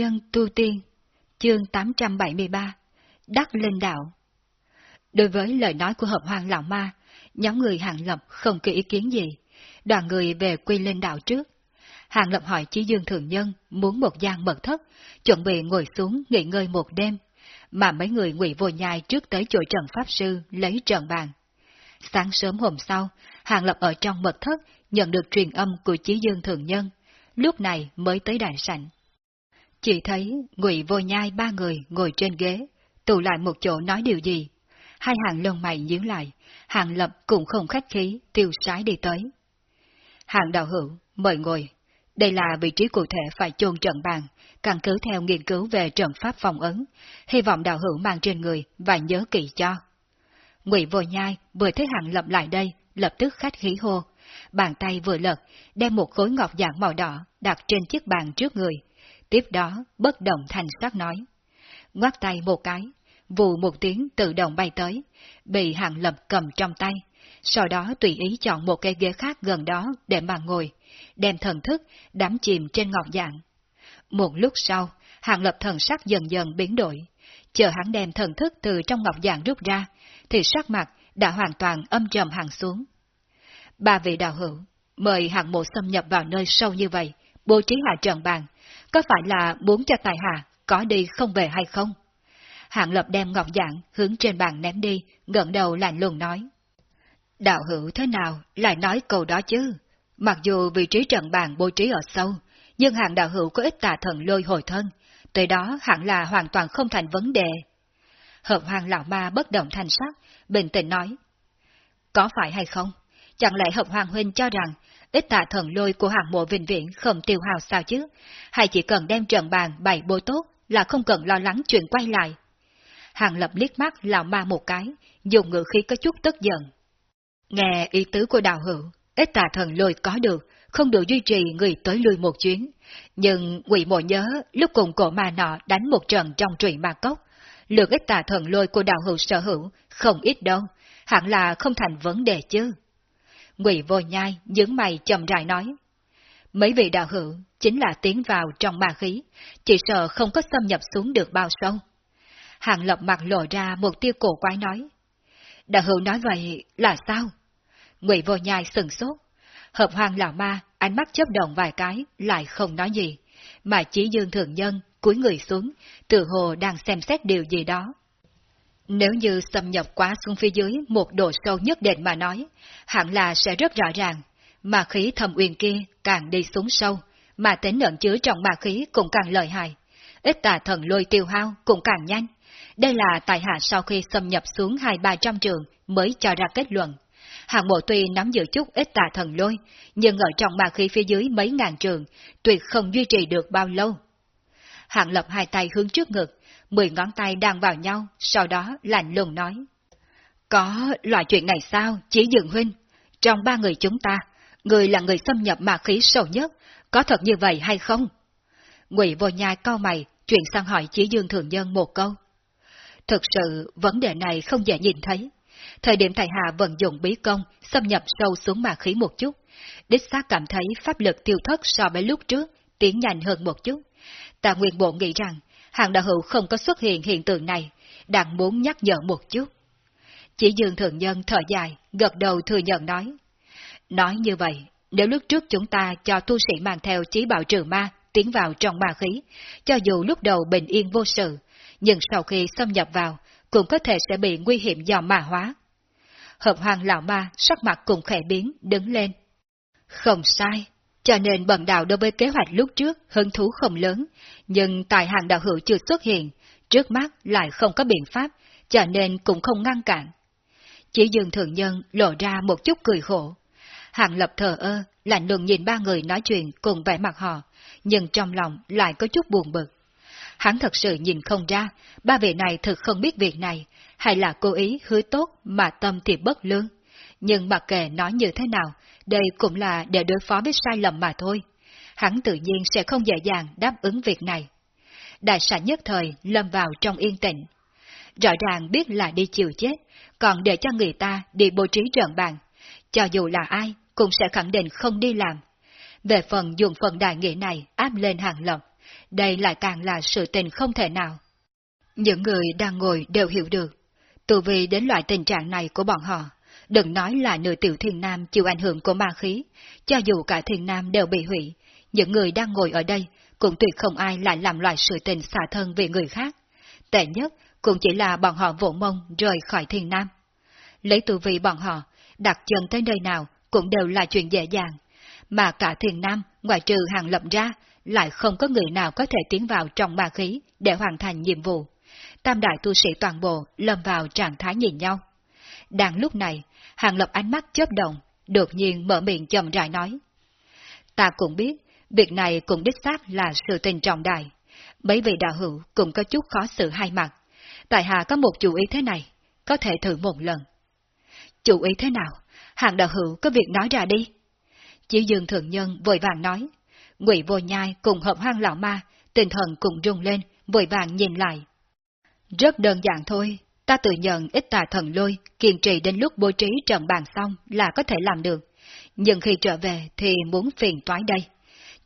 Nhân Tu Tiên, chương 873, Đắc Linh Đạo Đối với lời nói của hợp hoàng lão ma, nhóm người Hàng Lập không có ý kiến gì, đoàn người về quy linh đạo trước. Hàng Lập hỏi Chí Dương Thường Nhân muốn một gian mật thất, chuẩn bị ngồi xuống nghỉ ngơi một đêm, mà mấy người ngụy vô nhai trước tới chỗ Trần Pháp Sư lấy trần bàn. Sáng sớm hôm sau, Hàng Lập ở trong mật thất nhận được truyền âm của Chí Dương Thường Nhân, lúc này mới tới đại sảnh. Chỉ thấy ngụy vô nhai ba người ngồi trên ghế, tụ lại một chỗ nói điều gì. Hai hàng lông mày nhíu lại, hàng lập cũng không khách khí, tiêu sái đi tới. Hàng đạo hữu, mời ngồi. Đây là vị trí cụ thể phải chôn trận bàn, căn cứ theo nghiên cứu về trận pháp phòng ấn, hy vọng đạo hữu mang trên người và nhớ kỹ cho. Ngụy vô nhai vừa thấy hàng lập lại đây, lập tức khách khí hô. Bàn tay vừa lật, đem một khối ngọc dạng màu đỏ đặt trên chiếc bàn trước người, Tiếp đó, bất động thành sắc nói. Ngoát tay một cái, vù một tiếng tự động bay tới, bị hạng lập cầm trong tay, sau đó tùy ý chọn một cây ghế khác gần đó để mà ngồi, đem thần thức đắm chìm trên ngọc dạng. Một lúc sau, hạng lập thần sắc dần dần biến đổi, chờ hắn đem thần thức từ trong ngọc dạng rút ra, thì sắc mặt đã hoàn toàn âm trầm hẳn xuống. Ba vị đạo hữu, mời hạng mộ xâm nhập vào nơi sâu như vậy, bố trí hạ trận bàn, có phải là muốn cho tài hạ có đi không về hay không? Hạng lập đem ngọc dạng hướng trên bàn ném đi, ngẩng đầu lạnh lùng nói. Đạo hữu thế nào lại nói câu đó chứ? Mặc dù vị trí trận bàn bố trí ở sâu, nhưng hạng đạo hữu có ít tà thần lôi hồi thân, tới đó hẳn là hoàn toàn không thành vấn đề. Hợp hoàng lão ma bất động thanh sắc, bình tĩnh nói. Có phải hay không? Chẳng lẽ hợp hoàng huynh cho rằng ít tà thần lôi của hàng mộ vinh viễn không tiêu hào sao chứ, hay chỉ cần đem trận bàn bày bố tốt là không cần lo lắng chuyện quay lại. Hàng lập liếc mắt lão ma một cái, dùng ngữ khí có chút tức giận. Nghe ý tứ của đạo hữu, ít tà thần lôi có được, không được duy trì người tới lui một chuyến. Nhưng quỷ mộ nhớ lúc cùng cổ ma nọ đánh một trận trong trụy ma cốc, lượng ít tà thần lôi của đạo hữu sở hữu không ít đâu, hẳn là không thành vấn đề chứ. Ngụy vô nhai nhướng mày chậm rãi nói. Mấy vị đạo hữu chính là tiến vào trong ma khí, chỉ sợ không có xâm nhập xuống được bao sâu. Hàng lập mặt lộ ra một tia cổ quái nói. Đạo hữu nói vậy là sao? Ngụy vô nhai sừng sốt. Hợp hoàng lão ma, ánh mắt chớp động vài cái, lại không nói gì, mà chỉ dương thường nhân, cúi người xuống, tự hồ đang xem xét điều gì đó. Nếu như xâm nhập quá xuống phía dưới một độ sâu nhất định mà nói, hẳn là sẽ rất rõ ràng, mà khí thầm uyên kia càng đi xuống sâu, mà tính ẩn chứa trong ma khí cũng càng lợi hại. Ít tà thần lôi tiêu hao cũng càng nhanh. Đây là tài hạ sau khi xâm nhập xuống hai ba trăm trường mới cho ra kết luận. hạng mộ tuy nắm giữ chút ít tà thần lôi, nhưng ở trong ma khí phía dưới mấy ngàn trường, tuyệt không duy trì được bao lâu. Hạng lập hai tay hướng trước ngực, mười ngón tay đang vào nhau, sau đó lạnh lùng nói. Có loại chuyện này sao, chỉ dừng huynh? Trong ba người chúng ta, người là người xâm nhập ma khí sâu nhất, có thật như vậy hay không? Ngụy vô nhai cao mày, chuyển sang hỏi chỉ dương thường nhân một câu. Thực sự, vấn đề này không dễ nhìn thấy. Thời điểm tại Hạ vận dụng bí công, xâm nhập sâu xuống ma khí một chút, đích xác cảm thấy pháp lực tiêu thất so với lúc trước, tiến nhanh hơn một chút. Tạ nguyên bộ nghĩ rằng, hàng đạo hữu không có xuất hiện hiện tượng này, đang muốn nhắc nhở một chút. Chỉ dương thượng nhân thở dài, gật đầu thừa nhận nói. Nói như vậy, nếu lúc trước chúng ta cho tu sĩ mang theo chí bảo trừ ma, tiến vào trong ma khí, cho dù lúc đầu bình yên vô sự, nhưng sau khi xâm nhập vào, cũng có thể sẽ bị nguy hiểm do ma hóa. Hợp hoàng lão ma sắc mặt cùng khẽ biến, đứng lên. Không sai, cho nên bần đạo đối với kế hoạch lúc trước hứng thú không lớn, nhưng tài hàng đạo hữu chưa xuất hiện, trước mắt lại không có biện pháp, cho nên cũng không ngăn cản. Chỉ dừng thường nhân lộ ra một chút cười khổ. Hàng lập thờ ơ, lạnh lùng nhìn ba người nói chuyện cùng vẻ mặt họ, nhưng trong lòng lại có chút buồn bực. Hắn thật sự nhìn không ra, ba vị này thực không biết việc này, hay là cố ý hứa tốt mà tâm thì bất lương. Nhưng mặc kệ nói như thế nào, đây cũng là để đối phó với sai lầm mà thôi. Hắn tự nhiên sẽ không dễ dàng đáp ứng việc này. Đại sản nhất thời lâm vào trong yên tĩnh. Rõ ràng biết là đi chịu chết, còn để cho người ta đi bố trí trận bàn. Cho dù là ai, cũng sẽ khẳng định không đi làm. Về phần dùng phần đại nghĩa này áp lên hàng lộc, đây lại càng là sự tình không thể nào. Những người đang ngồi đều hiểu được, từ vì đến loại tình trạng này của bọn họ, đừng nói là nửa tiểu thiên nam chịu ảnh hưởng của ma khí, cho dù cả thiên nam đều bị hủy, những người đang ngồi ở đây cũng tuyệt không ai lại làm loại sự tình xả thân vì người khác. Tệ nhất cũng chỉ là bọn họ vỗ mông rời khỏi thiên nam. Lấy tư vị bọn họ, đặt chân tới nơi nào cũng đều là chuyện dễ dàng, mà cả thiền nam, ngoại trừ hàng lập ra, lại không có người nào có thể tiến vào trong ma khí để hoàn thành nhiệm vụ. Tam đại tu sĩ toàn bộ lâm vào trạng thái nhìn nhau. Đang lúc này, hàng lập ánh mắt chớp động, đột nhiên mở miệng chậm rãi nói. Ta cũng biết, việc này cũng đích xác là sự tình trọng đại. Mấy vị đạo hữu cũng có chút khó xử hai mặt. Tại hạ có một chủ ý thế này, có thể thử một lần. Chủ ý thế nào? Hàng đạo hữu có việc nói ra đi. Chỉ dương thượng nhân vội vàng nói. Ngụy vô nhai cùng hợp hoang lão ma, tinh thần cùng rung lên, vội vàng nhìn lại. Rất đơn giản thôi, ta tự nhận ít tà thần lôi, kiên trì đến lúc bố trí trận bàn xong là có thể làm được. Nhưng khi trở về thì muốn phiền toái đây.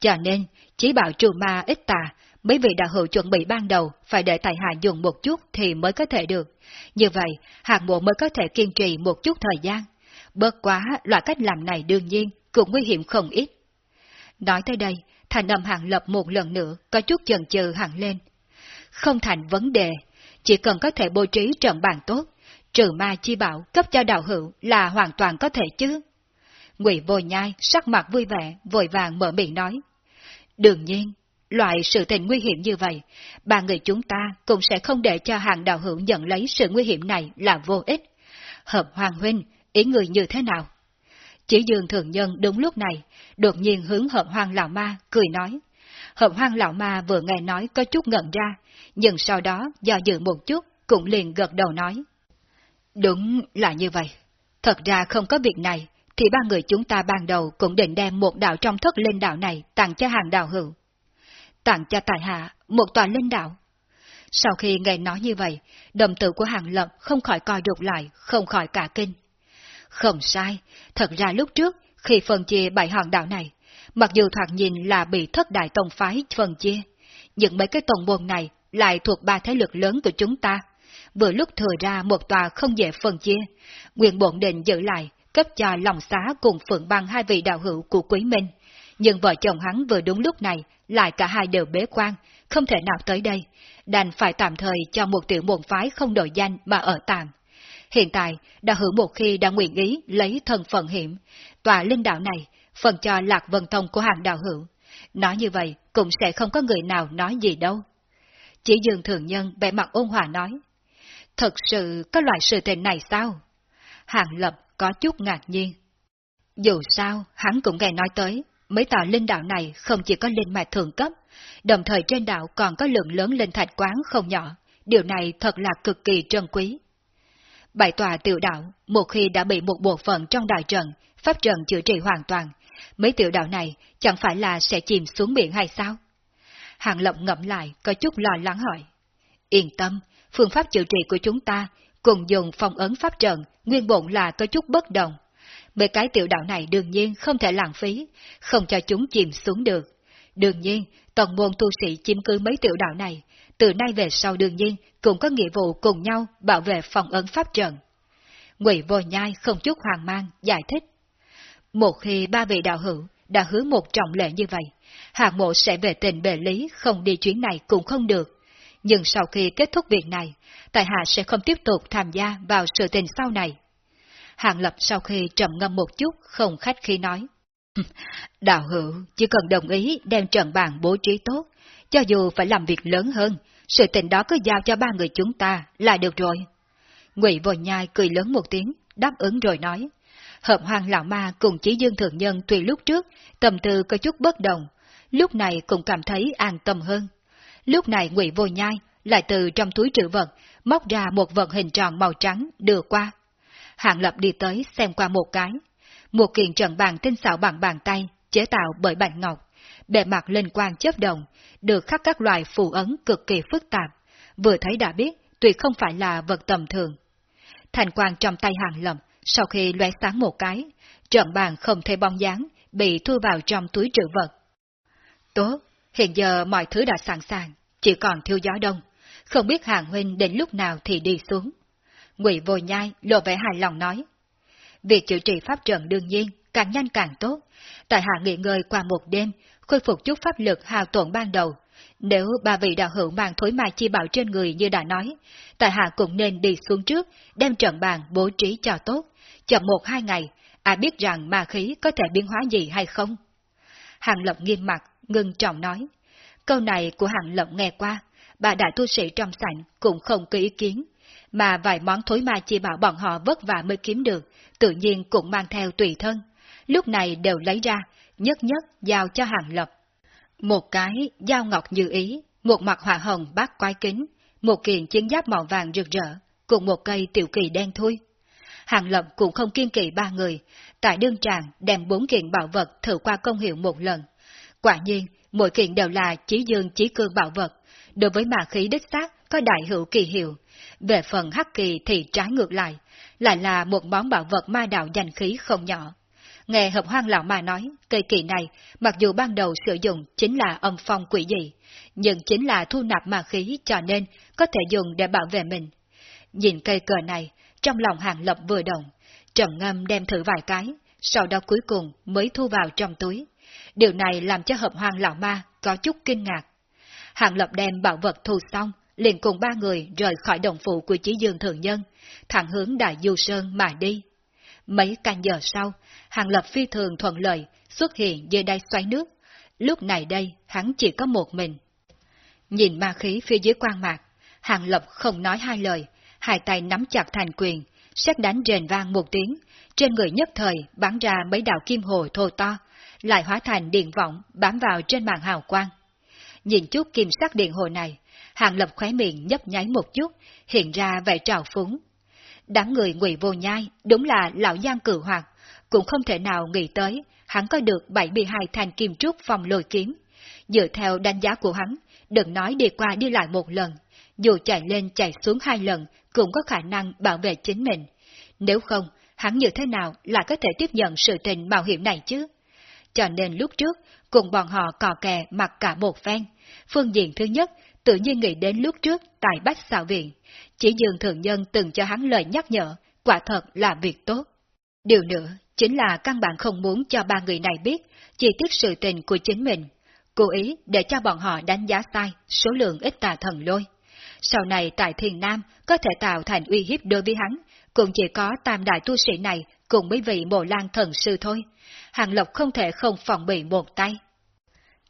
Cho nên, chỉ bảo trù ma ít tà, mấy vị đạo hữu chuẩn bị ban đầu phải để tài hạ dùng một chút thì mới có thể được. Như vậy, hạng bộ mới có thể kiên trì một chút thời gian. Bớt quá, loại cách làm này đương nhiên cũng nguy hiểm không ít. Nói tới đây, thành âm hạng lập một lần nữa có chút chần chừ hẳn lên. Không thành vấn đề, chỉ cần có thể bố trí trận bàn tốt, trừ ma chi bảo cấp cho đạo hữu là hoàn toàn có thể chứ. Ngụy vô nhai sắc mặt vui vẻ, vội vàng mở miệng nói. Đương nhiên, loại sự tình nguy hiểm như vậy, ba người chúng ta cũng sẽ không để cho hàng đạo hữu nhận lấy sự nguy hiểm này là vô ích. Hợp hoàng huynh, ý người như thế nào? Chỉ dương thường nhân đúng lúc này, đột nhiên hướng hợp hoàng lão ma, cười nói. Hợp hoang lão ma vừa nghe nói có chút ngẩn ra, nhưng sau đó do dự một chút, cũng liền gật đầu nói. Đúng là như vậy. Thật ra không có việc này, thì ba người chúng ta ban đầu cũng định đem một đạo trong thất linh đạo này tặng cho hàng đạo hữu. Tặng cho tài hạ một tòa linh đạo. Sau khi nghe nói như vậy, đồng tử của hàng lập không khỏi coi rụt lại, không khỏi cả kinh. Không sai, thật ra lúc trước, khi phân chia bảy hòn đảo này, mặc dù thoạt nhìn là bị thất đại tông phái phân chia, nhưng mấy cái tông môn này lại thuộc ba thế lực lớn của chúng ta. Vừa lúc thừa ra một tòa không dễ phân chia, nguyện bổn định giữ lại, cấp cho lòng xá cùng phượng băng hai vị đạo hữu của Quý Minh. Nhưng vợ chồng hắn vừa đúng lúc này, lại cả hai đều bế quan, không thể nào tới đây, đành phải tạm thời cho một tiểu môn phái không đổi danh mà ở tạm. Hiện tại, đạo hữu một khi đã nguyện ý lấy thân phận hiểm, tòa linh đạo này, phần cho lạc vân thông của hàng đạo hữu. Nói như vậy, cũng sẽ không có người nào nói gì đâu. Chỉ dường thường nhân vẻ mặt ôn hòa nói. Thật sự có loại sự tình này sao? Hàng lập có chút ngạc nhiên. Dù sao, hắn cũng nghe nói tới, mấy tòa linh đạo này không chỉ có linh mạch thường cấp, đồng thời trên đạo còn có lượng lớn linh thạch quán không nhỏ. Điều này thật là cực kỳ trân quý. Bảy tòa tiểu đạo, một khi đã bị một bộ phận trong đại trận, pháp trận chữa trị hoàn toàn, mấy tiểu đạo này chẳng phải là sẽ chìm xuống biển hay sao? Hàng Lộng ngậm lại, có chút lo lắng hỏi. Yên tâm, phương pháp chữa trị của chúng ta cùng dùng phong ấn pháp trận, nguyên bổn là có chút bất đồng. Mấy cái tiểu đạo này đương nhiên không thể lãng phí, không cho chúng chìm xuống được. Đương nhiên, toàn môn tu sĩ chiếm cứ mấy tiểu đạo này, từ nay về sau đương nhiên cũng có nghĩa vụ cùng nhau bảo vệ phòng ấn pháp trận. Ngụy Vô Nhai không chút hoàng mang, giải thích. Một khi ba vị đạo hữu đã hứa một trọng lệ như vậy, hạng mộ sẽ về tình bề lý không đi chuyến này cũng không được. Nhưng sau khi kết thúc việc này, Tài Hạ sẽ không tiếp tục tham gia vào sự tình sau này. Hạng Lập sau khi trầm ngâm một chút, không khách khi nói. Đạo hữu chỉ cần đồng ý đem trận bàn bố trí tốt, cho dù phải làm việc lớn hơn, sự tình đó cứ giao cho ba người chúng ta là được rồi. Ngụy Vô Nhai cười lớn một tiếng, đáp ứng rồi nói. Hợp hoàng lão ma cùng chỉ dương thượng nhân tùy lúc trước, tâm tư có chút bất đồng, lúc này cũng cảm thấy an tâm hơn. Lúc này Ngụy Vô Nhai lại từ trong túi trữ vật, móc ra một vật hình tròn màu trắng đưa qua. Hạng Lập đi tới xem qua một cái. Một kiện trận bàn tinh xảo bằng bàn tay, chế tạo bởi bạch ngọc, bề mặt lên quang chớp đồng, được khắc các loại phù ấn cực kỳ phức tạp, vừa thấy đã biết tuyệt không phải là vật tầm thường. Thành quang trong tay hàng lầm, sau khi lóe sáng một cái, trận bàn không thể bong dáng, bị thu vào trong túi trữ vật. Tốt, Hiện giờ mọi thứ đã sẵn sàng, chỉ còn thiếu gió đông, không biết hàng huynh đến lúc nào thì đi xuống. Ngụy Vô Nhai lộ vẻ hài lòng nói. Việc chữa trị pháp trận đương nhiên, càng nhanh càng tốt. Tại hạ nghỉ ngơi qua một đêm, khôi phục chút pháp lực hào tổn ban đầu. Nếu ba vị đạo hữu mang thối mai chi bảo trên người như đã nói, tại hạ cũng nên đi xuống trước, đem trận bàn bố trí cho tốt. Chậm một hai ngày, ai biết rằng ma khí có thể biến hóa gì hay không? Hàng lộng nghiêm mặt, ngưng trọng nói. Câu này của Hàng lộng nghe qua, bà đại tu sĩ trong sảnh cũng không có ý kiến, mà vài món thối ma chi bảo bọn họ vất vả mới kiếm được, tự nhiên cũng mang theo tùy thân. Lúc này đều lấy ra, nhất nhất giao cho Hàng Lập. Một cái dao ngọc như ý, một mặt hỏa hồng bát quái kính, một kiện chiến giáp màu vàng rực rỡ, cùng một cây tiểu kỳ đen thui. Hàng Lập cũng không kiên kỵ ba người, tại đương tràng đem bốn kiện bảo vật thử qua công hiệu một lần. Quả nhiên, mỗi kiện đều là chí dương chí cương bảo vật, đối với ma khí đích xác có đại hữu kỳ hiệu. Về phần hắc kỳ thì trái ngược lại, lại là một món bảo vật ma đạo danh khí không nhỏ. Nghe hợp hoang lão mà nói, cây kỳ này, mặc dù ban đầu sử dụng chính là âm phong quỷ dị, nhưng chính là thu nạp ma khí cho nên có thể dùng để bảo vệ mình. Nhìn cây cờ này, trong lòng hàng lập vừa động, trầm ngâm đem thử vài cái, sau đó cuối cùng mới thu vào trong túi. Điều này làm cho hợp hoàng lão ma có chút kinh ngạc. Hàng lập đem bảo vật thu xong, liền cùng ba người rời khỏi đồng phụ của chí dương thượng nhân, thẳng hướng đại du sơn mà đi. Mấy canh giờ sau, hàng lập phi thường thuận lợi, xuất hiện dưới đáy xoáy nước. Lúc này đây, hắn chỉ có một mình. Nhìn ma khí phía dưới quan mạc, hàng lập không nói hai lời, hai tay nắm chặt thành quyền, xét đánh rền vang một tiếng, trên người nhất thời bắn ra mấy đạo kim hồ thô to, lại hóa thành điện vọng bám vào trên màn hào quang. Nhìn chút kim sắc điện hồ này, hàng lập khóe miệng nhấp nháy một chút, hiện ra vẻ trào phúng. Đám người ngụy vô nhai, đúng là lão giang cử hoạt, cũng không thể nào nghĩ tới hắn có được 72 thanh kim trúc phòng lôi kiếm. Dựa theo đánh giá của hắn, đừng nói đi qua đi lại một lần, dù chạy lên chạy xuống hai lần cũng có khả năng bảo vệ chính mình. Nếu không, hắn như thế nào lại có thể tiếp nhận sự tình mạo hiểm này chứ? Cho nên lúc trước, cùng bọn họ cò kè mặc cả một phen. Phương diện thứ nhất, tự nhiên nghĩ đến lúc trước tại Bách Xào Viện. Chỉ dường thường nhân từng cho hắn lời nhắc nhở, quả thật là việc tốt. Điều nữa, chính là căn bản không muốn cho ba người này biết chi tiết sự tình của chính mình, cố ý để cho bọn họ đánh giá sai số lượng ít tà thần lôi. Sau này tại Thiền Nam có thể tạo thành uy hiếp đối với hắn, cũng chỉ có tam đại tu sĩ này cùng mấy vị mộ lan thần sư thôi. Hàng Lộc không thể không phòng bị một tay.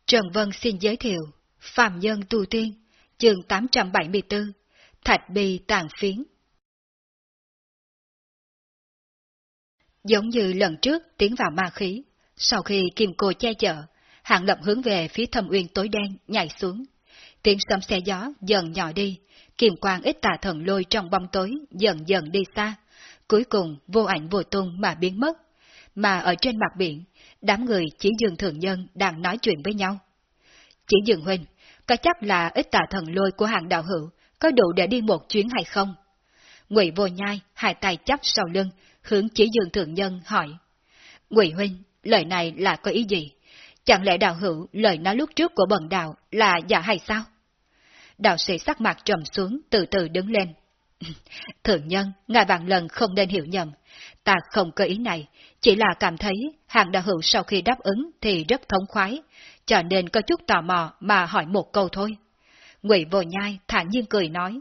Trần Vân xin giới thiệu, Phạm Nhân Tu Tiên, chương 874, Thạch Bi Tàn Phiến. Giống như lần trước tiến vào ma khí, sau khi kim cô che chở, Hàng Lập hướng về phía thâm uyên tối đen nhảy xuống. Tiếng sấm xe gió dần nhỏ đi, kiềm quang ít tà thần lôi trong bóng tối dần dần đi xa, cuối cùng vô ảnh vô tung mà biến mất. Mà ở trên mặt biển, đám người chỉ dường thường nhân đang nói chuyện với nhau. Chỉ dường huynh, có chắc là ít tà thần lôi của hàng đạo hữu, có đủ để đi một chuyến hay không? Ngụy vô nhai, hai tay chắp sau lưng, hướng chỉ dường thường nhân hỏi. Ngụy huynh, lời này là có ý gì? Chẳng lẽ đạo hữu lời nói lúc trước của bần đạo là giả hay sao? Đạo sĩ sắc mặt trầm xuống từ từ đứng lên. Thượng nhân, ngài vạn lần không nên hiểu nhầm. Ta không cơ ý này, chỉ là cảm thấy hàng đạo hữu sau khi đáp ứng thì rất thống khoái, cho nên có chút tò mò mà hỏi một câu thôi. Ngụy vô nhai thản nhiên cười nói.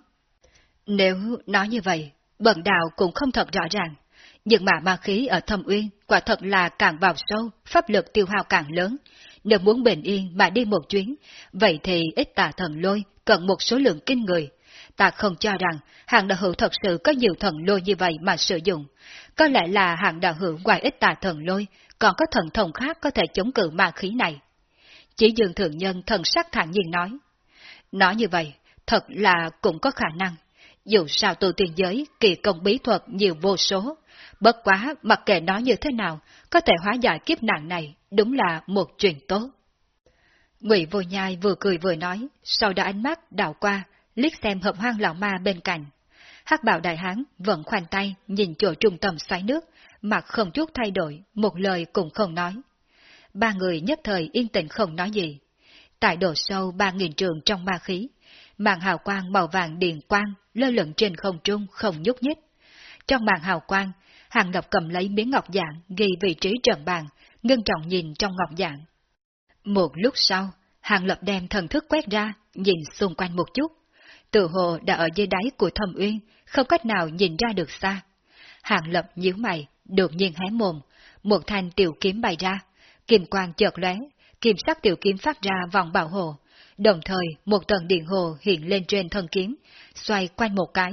Nếu nói như vậy, bần đạo cũng không thật rõ ràng. Nhưng mà ma khí ở thâm uyên quả thật là càng vào sâu, pháp lực tiêu hao càng lớn. Nếu muốn bình yên mà đi một chuyến, vậy thì ít tà thần lôi cần một số lượng kinh người. Ta không cho rằng hàng đạo hữu thật sự có nhiều thần lôi như vậy mà sử dụng. Có lẽ là hàng đạo hữu ngoài ít tà thần lôi, còn có thần thông khác có thể chống cự ma khí này. Chỉ dường thượng nhân thần sắc thản nhiên nói. Nói như vậy, thật là cũng có khả năng. Dù sao tu tiên giới kỳ công bí thuật nhiều vô số, bất quá mặc kệ nó như thế nào, có thể hóa giải kiếp nạn này, đúng là một chuyện tốt. Ngụy Vô Nhai vừa cười vừa nói, sau đó ánh mắt đảo qua, liếc xem hợp hoang lão ma bên cạnh. hắc bảo đại hán vẫn khoanh tay nhìn chỗ trung tâm xoáy nước, mặt không chút thay đổi, một lời cũng không nói. Ba người nhất thời yên tĩnh không nói gì. tại độ sâu ba nghìn trường trong ma khí, màn hào quang màu vàng điện quang lơ lửng trên không trung không nhúc nhích. Trong màn hào quang, Hàng Lập cầm lấy miếng ngọc dạng ghi vị trí trận bàn, ngưng trọng nhìn trong ngọc dạng. Một lúc sau, Hàng Lập đem thần thức quét ra, nhìn xung quanh một chút. Tự hồ đã ở dưới đáy của thâm uyên, không cách nào nhìn ra được xa. Hàng Lập nhíu mày, đột nhiên hé mồm, một thanh tiểu kiếm bày ra, kim quang chợt lóe, kim sắc tiểu kiếm phát ra vòng bảo hộ, đồng thời một tầng điện hồ hiện lên trên thân kiếm, xoay quanh một cái,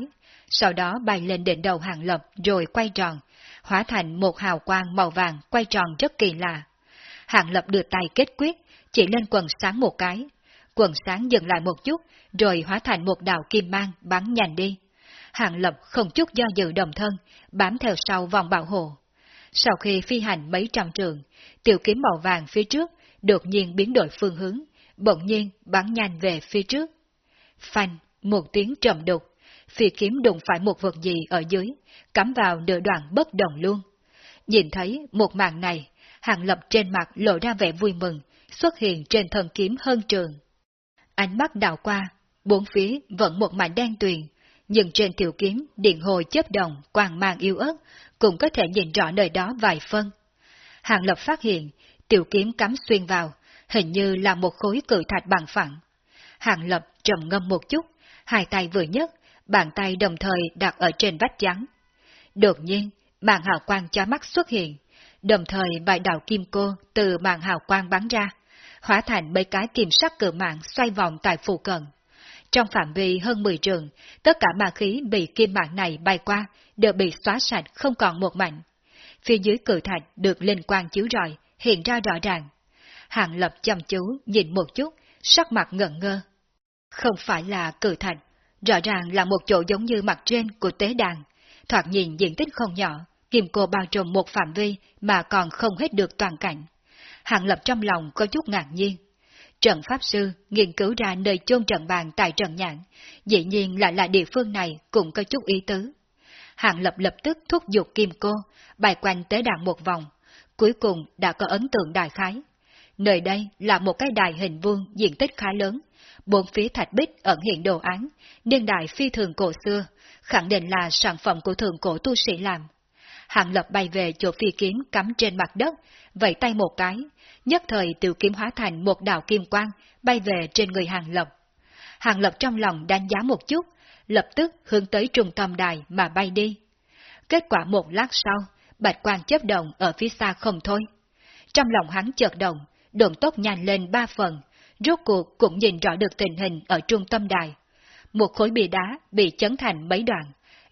sau đó bay lên đỉnh đầu hàng lập rồi quay tròn, hóa thành một hào quang màu vàng quay tròn rất kỳ lạ. Hàng lập đưa tay kết quyết, chỉ lên quần sáng một cái. Quần sáng dừng lại một chút, rồi hóa thành một đạo kim mang bắn nhanh đi. Hàng lập không chút do dự đồng thân, bám theo sau vòng bảo hộ. Sau khi phi hành mấy trăm trường, tiểu kiếm màu vàng phía trước đột nhiên biến đổi phương hướng, bỗng nhiên bắn nhanh về phía trước. Phanh, một tiếng trầm đục, phi kiếm đụng phải một vật gì ở dưới, cắm vào nửa đoạn bất đồng luôn. Nhìn thấy một màn này, hàng lập trên mặt lộ ra vẻ vui mừng, xuất hiện trên thân kiếm hơn trường. Ánh mắt đảo qua, bốn phía vẫn một mảnh đen tuyền, nhưng trên tiểu kiếm điện hồi chớp đồng, quang mang yêu ớt, cũng có thể nhìn rõ nơi đó vài phân. Hàng lập phát hiện, tiểu kiếm cắm xuyên vào, hình như là một khối cự thạch bằng phẳng. Hàng lập trầm ngâm một chút, hai tay vừa nhấc, bàn tay đồng thời đặt ở trên vách trắng. Đột nhiên, màn hào quang chói mắt xuất hiện, đồng thời vài đạo kim cô từ màn hào quang bắn ra, hóa thành mấy cái kim sắc cự mạng xoay vòng tại phù cận. Trong phạm vi hơn 10 trường, tất cả ma khí bị kim mạng này bay qua đều bị xóa sạch không còn một mảnh. Phía dưới cự thạch được linh quang chiếu rọi, hiện ra rõ ràng. Hàng lập chăm chú nhìn một chút, sắc mặt ngẩn ngơ. Không phải là cử thành, rõ ràng là một chỗ giống như mặt trên của tế đàn. Thoạt nhìn diện tích không nhỏ, kim cô bao trùm một phạm vi mà còn không hết được toàn cảnh. Hàng lập trong lòng có chút ngạc nhiên. Trận Pháp Sư nghiên cứu ra nơi chôn trận bàn tại Trần Nhãn, dĩ nhiên lại là địa phương này cũng có chút ý tứ. Hàng lập lập tức thúc giục kim cô, bài quanh tế đàn một vòng, cuối cùng đã có ấn tượng đại khái. Nơi đây là một cái đài hình vuông diện tích khá lớn, bốn phía thạch bích ẩn hiện đồ án, niên đại phi thường cổ xưa, khẳng định là sản phẩm của thường cổ tu sĩ làm. Hàng lập bay về chỗ phi kiếm cắm trên mặt đất, vẫy tay một cái, nhất thời tiểu kiếm hóa thành một đạo kim quang, bay về trên người hàng lập. Hàng lập trong lòng đánh giá một chút, lập tức hướng tới trung tâm đài mà bay đi. Kết quả một lát sau, bạch quang chấp động ở phía xa không thôi. Trong lòng hắn chợt động, độn tốc nhanh lên ba phần, rốt cuộc cũng nhìn rõ được tình hình ở trung tâm đài. Một khối bia đá bị chấn thành mấy đoạn,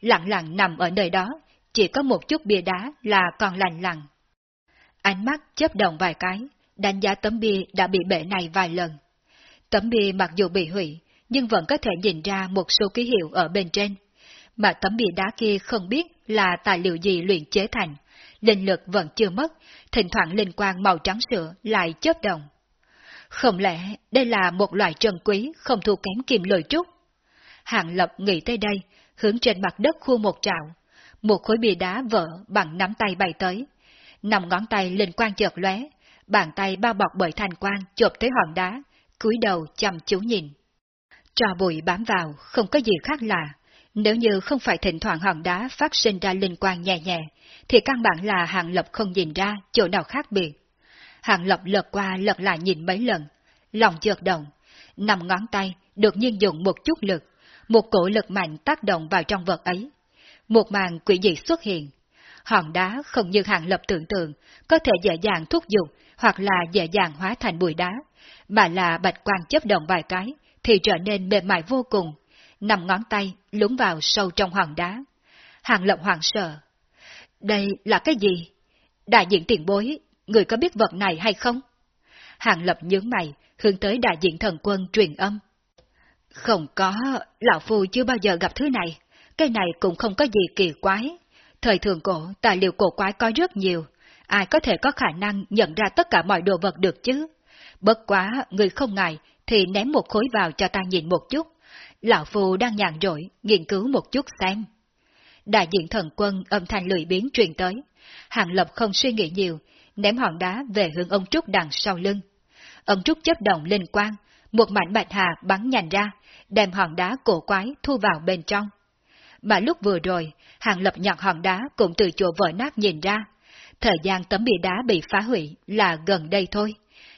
lặng lặng nằm ở nơi đó, chỉ có một chút bia đá là còn lành lặng. Ánh mắt chớp động vài cái, đánh giá tấm bia đã bị bể này vài lần. Tấm bia mặc dù bị hủy, nhưng vẫn có thể nhìn ra một số ký hiệu ở bên trên. Mà tấm bia đá kia không biết là tài liệu gì luyện chế thành, linh lực vẫn chưa mất, thỉnh thoảng linh quang màu trắng sữa lại chớp động. Không lẽ đây là một loại trân quý không thua kém kim lôi trúc? Hạng Lập nghĩ tới đây, hướng trên mặt đất khu một trạo. Một khối bia đá vỡ bằng nắm tay bay tới. Nằm ngón tay linh quang chợt lóe, bàn tay bao bọc bởi thanh quang chộp tới hòn đá, cúi đầu chăm chú nhìn. Trò bụi bám vào, không có gì khác lạ. Nếu như không phải thỉnh thoảng hòn đá phát sinh ra linh quang nhẹ nhẹ, thì căn bản là Hàng Lập không nhìn ra chỗ nào khác biệt. Hàng Lập lật qua lật lại nhìn mấy lần, lòng chợt động, nằm ngón tay đột nhiên dùng một chút lực, một cổ lực mạnh tác động vào trong vật ấy. Một màn quỷ dị xuất hiện. Hòn đá không như Hàng Lập tưởng tượng, có thể dễ dàng thúc giục hoặc là dễ dàng hóa thành bụi đá, mà là bạch quang chấp động vài cái, thì trở nên mềm mại vô cùng, nằm ngón tay lúng vào sâu trong hòn đá. Hàng Lập hoảng sợ. Đây là cái gì? Đại diện tiền bối, người có biết vật này hay không? Hàng Lập nhướng mày, hướng tới đại diện thần quân truyền âm. Không có, Lão Phu chưa bao giờ gặp thứ này, cái này cũng không có gì kỳ quái. Thời thường cổ, tài liệu cổ quái có rất nhiều, ai có thể có khả năng nhận ra tất cả mọi đồ vật được chứ? Bất quá, người không ngại, thì ném một khối vào cho ta nhìn một chút. Lão Phu đang nhàn rỗi, nghiên cứu một chút xem. Đại diện thần quân âm thanh lười biến truyền tới. Hàng Lập không suy nghĩ nhiều, ném hòn đá về hướng ông Trúc đằng sau lưng. Ông Trúc chấp động lên quang, một mảnh bạch hà bắn nhanh ra, đem hòn đá cổ quái thu vào bên trong. Mà lúc vừa rồi, Hàng Lập nhặt hòn đá cũng từ chỗ vỡ nát nhìn ra. Thời gian tấm bia đá bị phá hủy là gần đây thôi.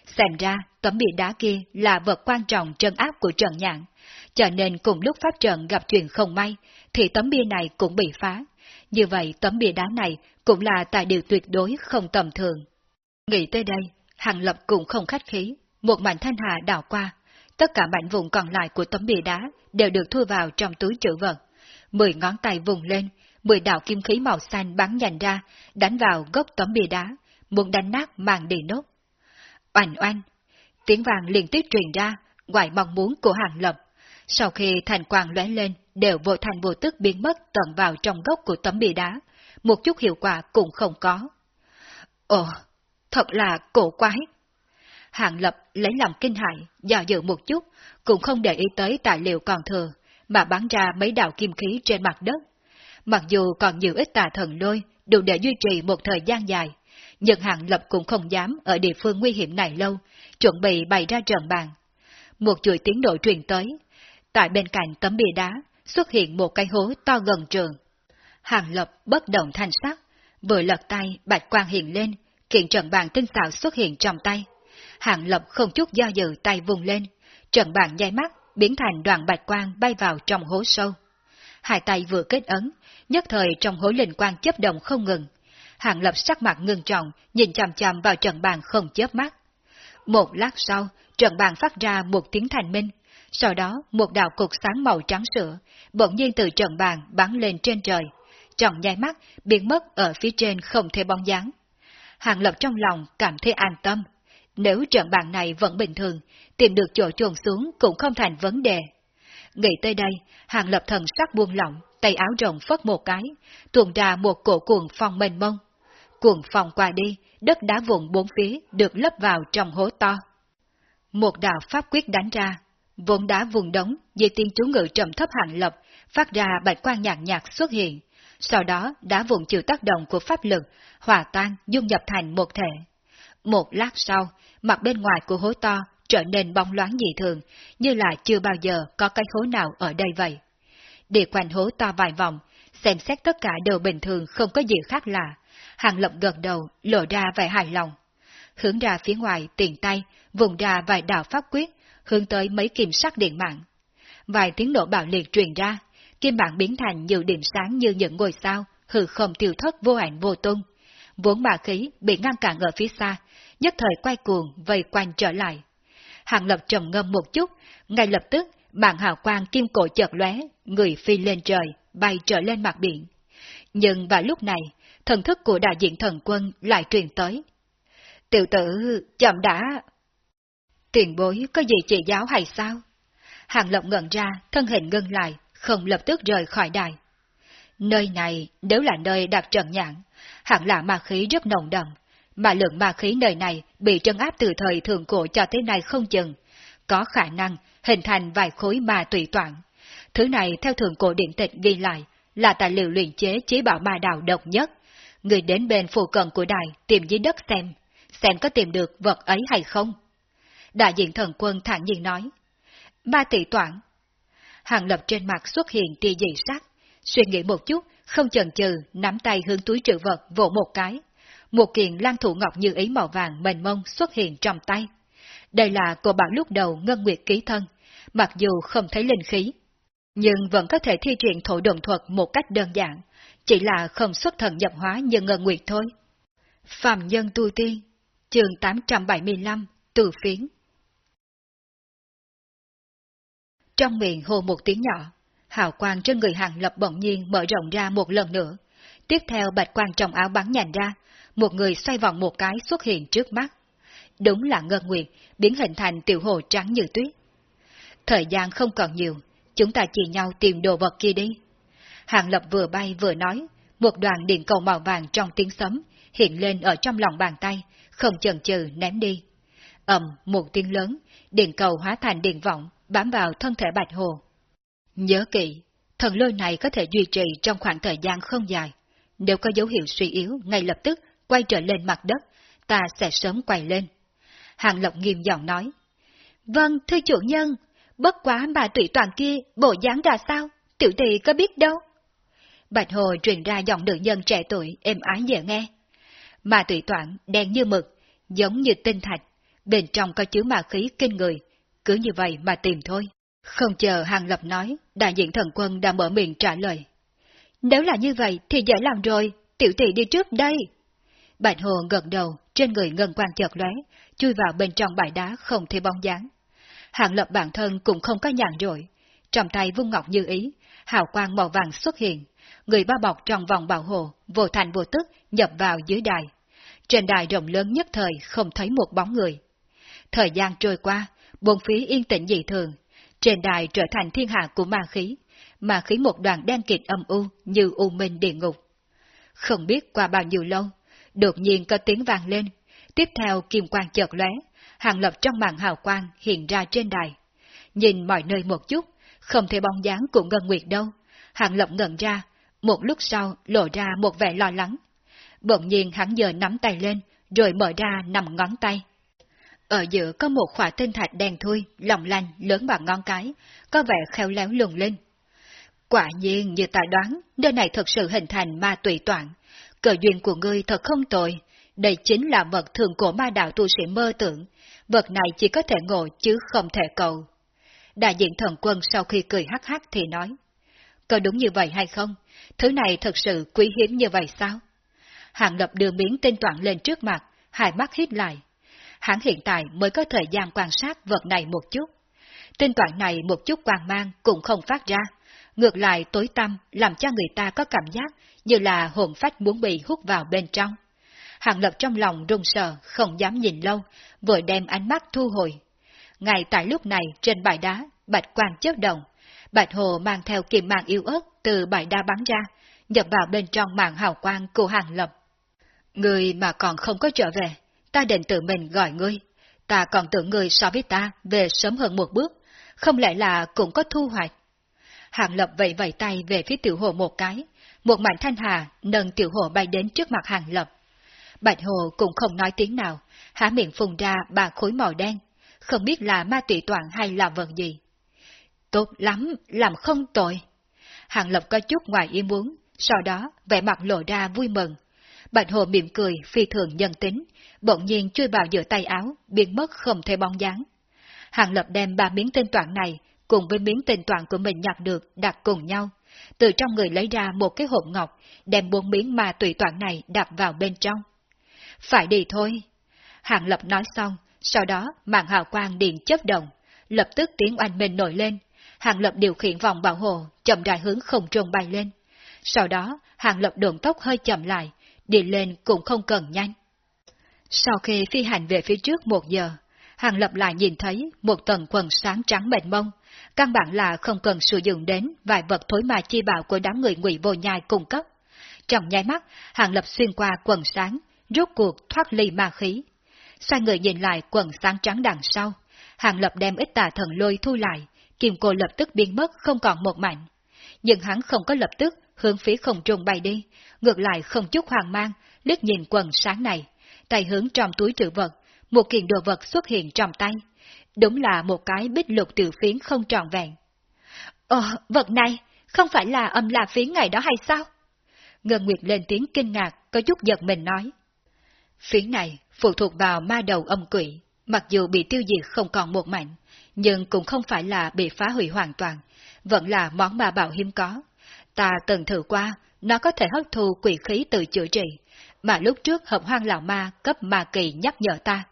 Xem ra, tấm bia đá kia là vật quan trọng trân áp của Trần Nhạn. Cho nên cùng lúc pháp trận gặp chuyện không may, thì tấm bia này cũng bị phá. Như vậy tấm bia đá này cũng là tài điều tuyệt đối không tầm thường. Nghĩ tới đây, Hàng Lập cũng không khách khí, một mảnh thanh hà đảo qua, tất cả mảnh vụn còn lại của tấm bia đá đều được thu vào trong túi trữ vật. Mười ngón tay vùng lên, mười đạo kim khí màu xanh bắn nhành ra, đánh vào gốc tấm bia đá, muốn đánh nát màn đi nốt. Oanh oanh! Tiếng vàng liên tiếp truyền ra, ngoài mong muốn của Hàng Lập. Sau khi thành quang lóe lên, đều vô thành vô tức biến mất tận vào trong gốc của tấm bia đá, một chút hiệu quả cũng không có. Ồ, thật là cổ quái! Hạng Lập lấy làm kinh hại, dò dự một chút, cũng không để ý tới tài liệu còn thừa, mà bắn ra mấy đạo kim khí trên mặt đất. Mặc dù còn nhiều ít tà thần lôi, đủ để duy trì một thời gian dài, nhưng Hạng Lập cũng không dám ở địa phương nguy hiểm này lâu, chuẩn bị bày ra trận bàn. Một chuỗi tiếng nổ truyền tới, tại bên cạnh tấm bia đá xuất hiện một cái hố to gần trường. Hàng Lập bất động thanh sắc, vừa lật tay bạch quang hiện lên, kiện trận bàn tinh xảo xuất hiện trong tay. Hàng Lập không chút do dự tay vùng lên, trận bàn nháy mắt biến thành đoàn bạch quang bay vào trong hố sâu. Hai tay vừa kết ấn, nhất thời trong hố linh quang chấp động không ngừng. Hàng Lập sắc mặt ngưng trọng, nhìn chằm chằm vào trận bàn không chớp mắt. Một lát sau, trận bàn phát ra một tiếng thành minh, sau đó một đạo cục sáng màu trắng sữa, bỗng nhiên từ trận bàn bắn lên trên trời, trong nháy mắt biến mất ở phía trên không thể bóng dáng. Hàng Lập trong lòng cảm thấy an tâm, nếu trận bàn này vẫn bình thường, tìm được chỗ chuồn xuống cũng không thành vấn đề. Nghĩ tới đây, hàng lập thần sắc buông lỏng, tay áo rộng phất một cái, tuồn ra một cổ cuồng phong mênh mông. Cuồng phong qua đi, đất đá vụn bốn phía được lấp vào trong hố to. Một đạo pháp quyết đánh ra, vốn đá vùng đống dưới tiên chú ngự trầm thấp hạng lập, phát ra bạch quang nhạt nhạt xuất hiện. Sau đó đá vùng chịu tác động của pháp lực, hòa tan dung nhập thành một thể. Một lát sau, mặt bên ngoài của hố to trở nên bóng loáng dị thường, như là chưa bao giờ có cái hố nào ở đây vậy. Địa quanh hố to vài vòng, xem xét tất cả đều bình thường không có gì khác lạ. Hàng lập gật đầu, lộ ra vẻ hài lòng. Hướng ra phía ngoài tiền tay, vùng ra vài đạo pháp quyết, hướng tới mấy kim sắc điện mạng. Vài tiếng nổ bạo liệt truyền ra, kim mạng biến thành nhiều điểm sáng như những ngôi sao, hư không tiêu thất vô ảnh vô tung. Vốn bà khí bị ngăn cản ở phía xa, nhất thời quay cuồng vây quanh trở lại. Hàng lập trầm ngâm một chút, ngay lập tức mạng hào quang kim cổ chợt lóe, người phi lên trời, bay trở lên mặt biển. Nhưng vào lúc này, thần thức của đại diện thần quân lại truyền tới. Tiểu tử, chậm đã. Tiền bối có gì chỉ giáo hay sao? Hàng Lộc ngẩn ra, thân hình ngưng lại, không lập tức rời khỏi đài. Nơi này, nếu là nơi đặt trận nhãn, hẳn là ma khí rất nồng đậm, mà lượng ma khí nơi này bị trấn áp từ thời thượng cổ cho tới nay không chừng, có khả năng hình thành vài khối ma tùy toạn. Thứ này theo thượng cổ điện tịch ghi lại là tài liệu luyện chế chế bảo ma đạo độc nhất. Người đến bên phù cận của đài tìm dưới đất xem, xem có tìm được vật ấy hay không. Đại diện thần quân thản nhiên nói, ma tỷ toản. Hàng lập trên mặt xuất hiện tia dị sắc, suy nghĩ một chút, không chần chừ, nắm tay hướng túi trữ vật vỗ một cái một kiện lan thủ ngọc như ý màu vàng mềm mông xuất hiện trong tay. Đây là cô bảo lúc đầu ngân nguyệt ký thân, mặc dù không thấy linh khí, nhưng vẫn có thể thi triển thổ động thuật một cách đơn giản, chỉ là không xuất thần nhập hóa như ngân nguyệt thôi. Phạm Nhân Tu Tiên, chương 875, Từ Phiến Trong miệng hô một tiếng nhỏ, hào quang trên người hàng lập bỗng nhiên mở rộng ra một lần nữa. Tiếp theo bạch quang trong áo bắn nhành ra, một người xoay vòng một cái xuất hiện trước mắt. Đúng là ngân nguyệt, biến hình thành tiểu hồ trắng như tuyết. Thời gian không còn nhiều, chúng ta chỉ nhau tìm đồ vật kia đi. Hàng Lập vừa bay vừa nói, một đoàn điện cầu màu vàng trong tiếng sấm hiện lên ở trong lòng bàn tay, không chần chừ ném đi. ầm một tiếng lớn, điện cầu hóa thành điện vọng, bám vào thân thể bạch hồ. Nhớ kỹ, thần lôi này có thể duy trì trong khoảng thời gian không dài. Nếu có dấu hiệu suy yếu, ngay lập tức quay trở lên mặt đất, ta sẽ sớm quay lên. Hàng Lộc nghiêm giọng nói. Vâng, thưa chủ nhân, bất quá bà tụy toàn kia bộ dáng ra sao, tiểu tỷ có biết đâu. Bạch Hồ truyền ra giọng nữ nhân trẻ tuổi êm ái dễ nghe. Mà tụy toàn đen như mực, giống như tinh thạch, bên trong có chứa ma khí kinh người, cứ như vậy mà tìm thôi. Không chờ Hàng Lập nói, đại diện thần quân đã mở miệng trả lời. Nếu là như vậy thì dễ làm rồi, tiểu tỷ đi trước đây. Bạch Hồ gật đầu, trên người ngân quan chợt lóe, chui vào bên trong bãi đá không thấy bóng dáng. Hàng Lập bản thân cũng không có nhàn rỗi, trong tay vung ngọc như ý, hào quang màu vàng xuất hiện, người bao bọc trong vòng bảo hộ, vô thành vô tức nhập vào dưới đài. Trên đài rộng lớn nhất thời không thấy một bóng người. Thời gian trôi qua, bốn phía yên tĩnh dị thường, trên đài trở thành thiên hạ của ma khí, ma khí một đoàn đen kịt âm u như u minh địa ngục. Không biết qua bao nhiêu lâu, đột nhiên có tiếng vang lên, tiếp theo kim quang chợt lóe, hàng lập trong màn hào quang hiện ra trên đài. Nhìn mọi nơi một chút, không thấy bóng dáng của Ngân Nguyệt đâu. Hàng lập ngẩn ra, một lúc sau lộ ra một vẻ lo lắng. Bỗng nhiên hắn giờ nắm tay lên, rồi mở ra nằm ngón tay. Ở giữa có một khỏa tinh thạch đen thui, lòng lanh, lớn bằng ngón cái, có vẻ khéo léo lùng lên. Quả nhiên như ta đoán, nơi này thật sự hình thành ma tùy toạn. Cờ duyên của ngươi thật không tồi, đây chính là vật thường của ma đạo tu sĩ mơ tưởng, vật này chỉ có thể ngộ chứ không thể cầu. Đại diện thần quân sau khi cười hắc hắc thì nói, có đúng như vậy hay không? Thứ này thật sự quý hiếm như vậy sao? Hạng lập đưa miếng tinh toạn lên trước mặt, hai mắt hít lại. Hắn hiện tại mới có thời gian quan sát vật này một chút. Tinh toán này một chút quang mang cũng không phát ra, ngược lại tối tăm làm cho người ta có cảm giác như là hồn phách muốn bị hút vào bên trong. Hàng lập trong lòng run sợ, không dám nhìn lâu, vội đem ánh mắt thu hồi. Ngay tại lúc này trên bãi đá, bạch quang chớp động, bạch hồ mang theo kiềm mạng yêu ớt từ bãi đá bắn ra, nhập vào bên trong màn hào quang của hàng lập. Người mà còn không có trở về, ta định tự mình gọi ngươi. Ta còn tưởng ngươi so với ta về sớm hơn một bước, không lẽ là cũng có thu hoạch. Hàng lập vẫy vẫy tay về phía tiểu hồ một cái, một mảnh thanh hà nâng tiểu hồ bay đến trước mặt hàng lập. Bạch hồ cũng không nói tiếng nào, há miệng phun ra ba khối màu đen, không biết là ma tụy toàn hay là vật gì. Tốt lắm, làm không tội. Hàng lập có chút ngoài ý muốn, sau đó vẻ mặt lộ ra vui mừng. Bạch hồ mỉm cười, phi thường nhân tính, bỗng nhiên chui vào giữa tay áo, biến mất không thể bóng dáng. Hàng lập đem ba miếng tên toàn này cùng với miếng tên toàn của mình nhặt được đặt cùng nhau. Từ trong người lấy ra một cái hộp ngọc, đem bốn miếng ma tùy toàn này đặt vào bên trong. Phải đi thôi. Hàng lập nói xong, sau đó mạng hào quang điện chấp động, lập tức tiếng oanh minh nổi lên. Hàng lập điều khiển vòng bảo hộ, chậm rãi hướng không trung bay lên. Sau đó, hàng lập đường tốc hơi chậm lại, đi lên cũng không cần nhanh. Sau khi phi hành về phía trước một giờ, hàng lập lại nhìn thấy một tầng quần sáng trắng mềm mông, căn bản là không cần sử dụng đến vài vật thối ma chi bảo của đám người ngụy vô nhai cung cấp. Trong nháy mắt, hàng lập xuyên qua quần sáng, rốt cuộc thoát ly ma khí. Xoay người nhìn lại quần sáng trắng đằng sau, hàng lập đem ít tà thần lôi thu lại, kim cô lập tức biến mất không còn một mảnh. Nhưng hắn không có lập tức hướng phía không trung bay đi, ngược lại không chút hoang mang, liếc nhìn quần sáng này, tay hướng trong túi trữ vật, một kiện đồ vật xuất hiện trong tay. Đúng là một cái bích lục tiểu phiến không tròn vẹn. Ồ, vật này, không phải là âm la phiến ngày đó hay sao? Ngân Nguyệt lên tiếng kinh ngạc, có chút giật mình nói. Phiến này phụ thuộc vào ma đầu âm quỷ, mặc dù bị tiêu diệt không còn một mảnh, nhưng cũng không phải là bị phá hủy hoàn toàn, vẫn là món ma bảo hiếm có. Ta từng thử qua, nó có thể hấp thu quỷ khí tự chữa trị, mà lúc trước hợp hoang lão ma cấp ma kỳ nhắc nhở ta.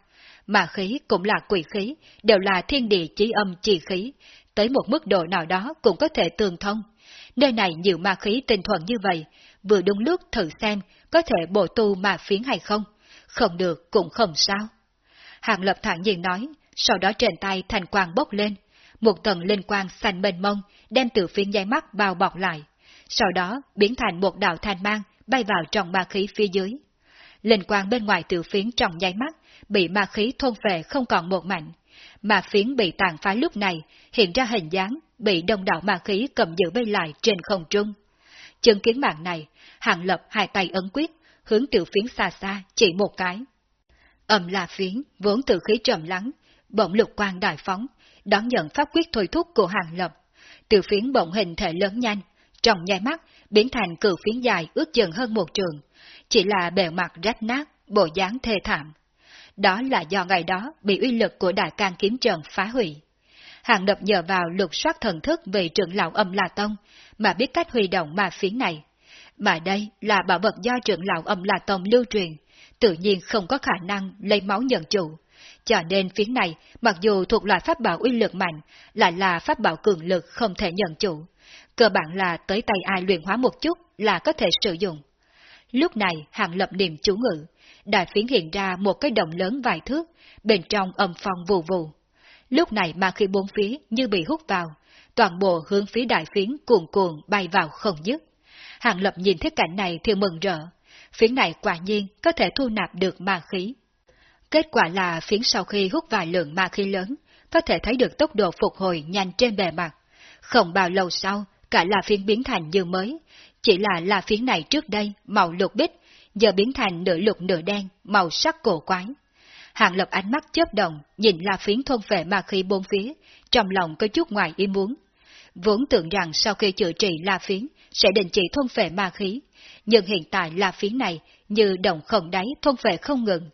Ma khí cũng là quỷ khí, đều là thiên địa chi âm chi khí, tới một mức độ nào đó cũng có thể tương thông. Nơi này nhiều ma khí tinh thuận như vậy, vừa đúng lúc thử xem có thể bổ tu ma phiến hay không, không được cũng không sao. Hàng lập thẳng nhiên nói, sau đó trên tay thành quang bốc lên, một tầng linh quang xanh mênh mông đem từ phiến nháy mắt bao bọc lại, sau đó biến thành một đạo thanh mang bay vào trong ma khí phía dưới. Linh quang bên ngoài tiểu phiến trong nháy mắt bị ma khí thôn về không còn một mảnh, mà phiến bị tàn phá lúc này hiện ra hình dáng bị đông đảo ma khí cầm giữ bay lại trên không trung. Chứng kiến Mạng này, hạng lập hai tay ấn quyết, hướng tiểu phiến xa xa chỉ một cái. Âm là phiến, vốn từ khí trầm lắng, bỗng lục quang đại phóng, đón nhận pháp quyết thôi thúc của hàng lập. Tiểu phiến bỗng hình thể lớn nhanh, trong nháy mắt biến thành cử phiến dài ước chừng hơn một trường, chỉ là bề mặt rách nát, bộ dáng thê thảm. Đó là do ngày đó bị uy lực của đại can kiếm trần phá hủy. Hàng độc nhờ vào lục soát thần thức về trưởng lão âm La Tông, mà biết cách huy động ma phiến này. Mà đây là bảo vật do trưởng lão âm La Tông lưu truyền, tự nhiên không có khả năng lấy máu nhận chủ. Cho nên phiến này, mặc dù thuộc loại pháp bảo uy lực mạnh, lại là pháp bảo cường lực không thể nhận chủ. Cơ bản là tới tay ai luyện hóa một chút là có thể sử dụng. Lúc này, hàng lập niệm chú ngữ, đại phiến hiện ra một cái đồng lớn vài thước, bên trong âm phong vù vù. Lúc này mà khi bốn phía như bị hút vào, toàn bộ hướng phía đại phiến cuồn cuồn bay vào không dứt. Hàng lập nhìn thấy cảnh này thì mừng rỡ, phiến này quả nhiên có thể thu nạp được ma khí. Kết quả là phiến sau khi hút vài lượng ma khí lớn, có thể thấy được tốc độ phục hồi nhanh trên bề mặt. Không bao lâu sau, cả là phiến biến thành như mới, chỉ là là phiến này trước đây màu lục bích, giờ biến thành nửa lục nửa đen, màu sắc cổ quái. Hàng lập ánh mắt chớp động, nhìn la phiến thôn vệ ma khí bốn phía, trong lòng có chút ngoài ý muốn. Vốn tưởng rằng sau khi chữa trị la phiến, sẽ đình chỉ thôn vệ ma khí, nhưng hiện tại la phiến này như đồng không đáy thôn vệ không ngừng.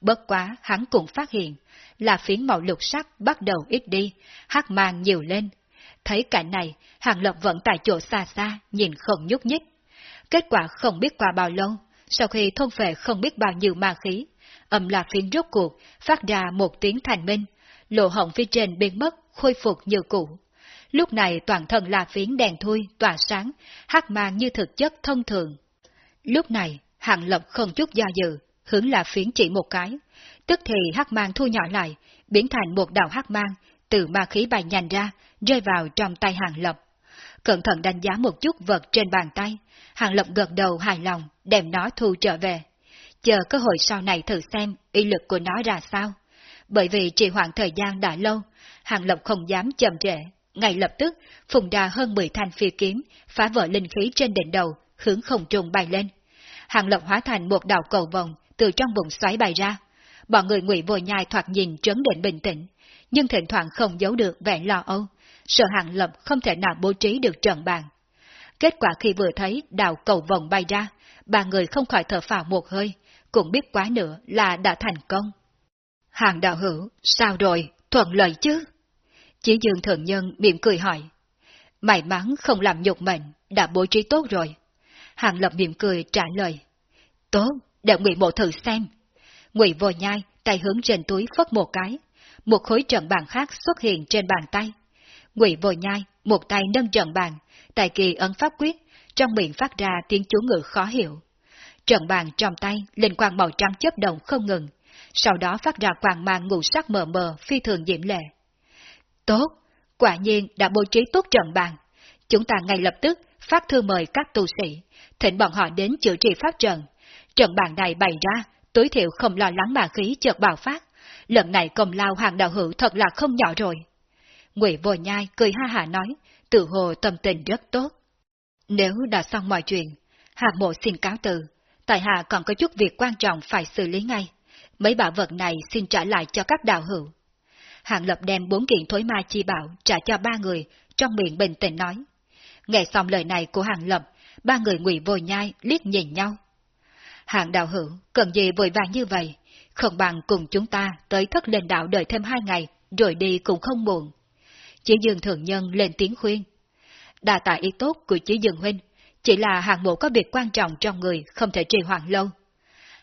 Bất quá hắn cũng phát hiện, là phiến màu lục sắc bắt đầu ít đi, hắc mang nhiều lên. Thấy cảnh này, Hàng Lập vẫn tại chỗ xa xa, nhìn không nhúc nhích. Kết quả không biết qua bao lâu, sau khi thôn phệ không biết bao nhiêu ma khí, âm lạc phiến rốt cuộc, phát ra một tiếng thành minh, lộ hồng phía trên biến mất, khôi phục như cũ. Lúc này toàn thân là phiến đèn thui, tỏa sáng, hắc mang như thực chất thông thường. Lúc này, Hàng Lập không chút do dự, hướng là phiến chỉ một cái, tức thì hắc mang thu nhỏ lại, biến thành một đạo hắc mang, từ ma khí bay nhanh ra, rơi vào trong tay Hàng Lập. Cẩn thận đánh giá một chút vật trên bàn tay, Hàng Lập gật đầu hài lòng, đem nó thu trở về. Chờ cơ hội sau này thử xem uy lực của nó ra sao. Bởi vì trì hoãn thời gian đã lâu, Hàng Lập không dám chậm trễ, ngay lập tức phùng đà hơn 10 thanh phi kiếm, phá vỡ linh khí trên đỉnh đầu, hướng không trung bay lên. Hàng Lập hóa thành một đạo cầu vòng từ trong vùng xoáy bay ra. Bọn người ngụy vội nhai thoạt nhìn trấn định bình tĩnh, nhưng thỉnh thoảng không giấu được vẻ lo âu, sợ Hàng Lập không thể nào bố trí được trận bàn. Kết quả khi vừa thấy đào cầu vòng bay ra, ba người không khỏi thở phào một hơi, cũng biết quá nữa là đã thành công. Hàng đạo hữu, sao rồi, thuận lợi chứ? Chỉ dương thượng nhân miệng cười hỏi. May mắn không làm nhục mệnh, đã bố trí tốt rồi. Hàng lập miệng cười trả lời. Tốt, để ngụy bộ thử xem. Ngụy vô nhai, tay hướng trên túi phất một cái. Một khối trận bàn khác xuất hiện trên bàn tay. Ngụy vô nhai, một tay nâng trận bàn, tài kỳ ấn pháp quyết, trong miệng phát ra tiếng chú ngữ khó hiểu. Trận bàn trong tay, linh quang màu trắng chớp động không ngừng, sau đó phát ra quang mang ngũ sắc mờ mờ phi thường diễm lệ. Tốt, quả nhiên đã bố trí tốt trận bàn. Chúng ta ngay lập tức phát thư mời các tu sĩ, thỉnh bọn họ đến chữa trị pháp trận. Trận bàn này bày ra, tối thiểu không lo lắng mà khí chợt bạo phát. Lần này công lao hàng đạo hữu thật là không nhỏ rồi. Ngụy Vô Nhai cười ha hà nói, tự hồ tâm tình rất tốt. Nếu đã xong mọi chuyện, Hạ Mộ xin cáo từ, tại hạ còn có chút việc quan trọng phải xử lý ngay. Mấy bảo vật này xin trả lại cho các đạo hữu. Hạng Lập đem bốn kiện thối ma chi bảo trả cho ba người, trong miệng bình tĩnh nói. Nghe xong lời này của Hạng Lập, ba người ngụy vô nhai liếc nhìn nhau. Hạng đạo hữu, cần gì vội vàng như vậy, không bằng cùng chúng ta tới thất lên đạo đợi thêm hai ngày, rồi đi cũng không muộn. Chỉ dương thượng nhân lên tiếng khuyên. Đà tạ ý tốt của chỉ dương huynh, chỉ là hạng mộ có việc quan trọng trong người không thể trì hoãn lâu.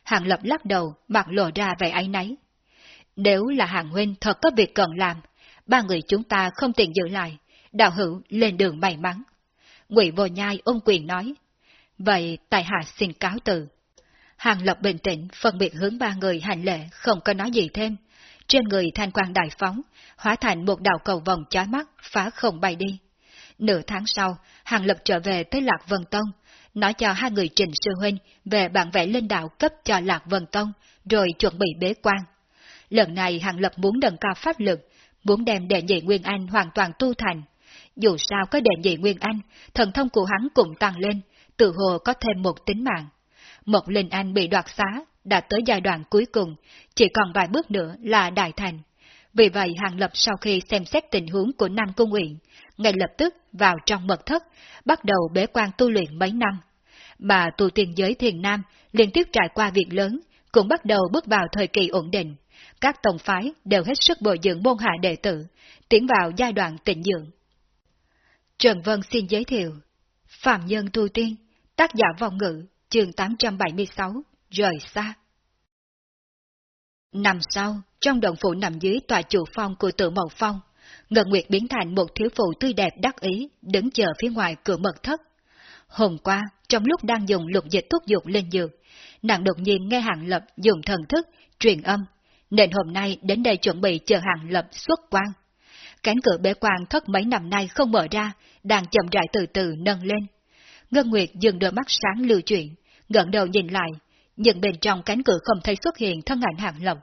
Hàng lập lắc đầu, mặt lộ ra vẻ áy náy. Nếu là hàng huynh thật có việc cần làm, ba người chúng ta không tiện giữ lại, đạo hữu lên đường may mắn. Ngụy vô nhai ôm quyền nói. Vậy tại hạ xin cáo từ. Hàng lập bình tĩnh phân biệt hướng ba người hành lệ không có nói gì thêm. Trên người thanh quang đại phóng, hóa thành một đạo cầu vòng chói mắt, phá không bay đi. Nửa tháng sau, Hàng Lập trở về tới Lạc Vân Tông, nói cho hai người Trình Sư Huynh về bản vẽ lên đạo cấp cho Lạc Vân Tông, rồi chuẩn bị bế quan. Lần này Hàng Lập muốn nâng cao pháp lực, muốn đem đệ nhị Nguyên Anh hoàn toàn tu thành. Dù sao có đệ nhị Nguyên Anh, thần thông của hắn cũng tăng lên, tự hồ có thêm một tính mạng. Một linh anh bị đoạt xá, đã tới giai đoạn cuối cùng, chỉ còn vài bước nữa là đại thành. Vì vậy Hàng Lập sau khi xem xét tình huống của Nam Cung Uyển, ngay lập tức vào trong mật thất, bắt đầu bế quan tu luyện mấy năm. Mà tu tiên giới thiền Nam liên tiếp trải qua việc lớn, cũng bắt đầu bước vào thời kỳ ổn định. Các tông phái đều hết sức bồi dưỡng môn hạ đệ tử, tiến vào giai đoạn tịnh dưỡng. Trần Vân xin giới thiệu Phạm Nhân Tu Tiên, tác giả vọng ngữ, chương 876, rời xa. Năm sau, trong động phủ nằm dưới tòa chủ phong của tự mậu phong, Ngân Nguyệt biến thành một thiếu phụ tươi đẹp đắc ý, đứng chờ phía ngoài cửa mật thất. Hôm qua, trong lúc đang dùng lục dịch thuốc dục lên giường, nàng đột nhiên nghe Hàng Lập dùng thần thức, truyền âm, nên hôm nay đến đây chuẩn bị chờ Hàng Lập xuất quan. Cánh cửa bế quan thất mấy năm nay không mở ra, đang chậm rãi từ từ nâng lên. Ngân Nguyệt dừng đôi mắt sáng lưu chuyển, ngẩng đầu nhìn lại, nhưng bên trong cánh cửa không thấy xuất hiện thân ảnh Hàng lộc.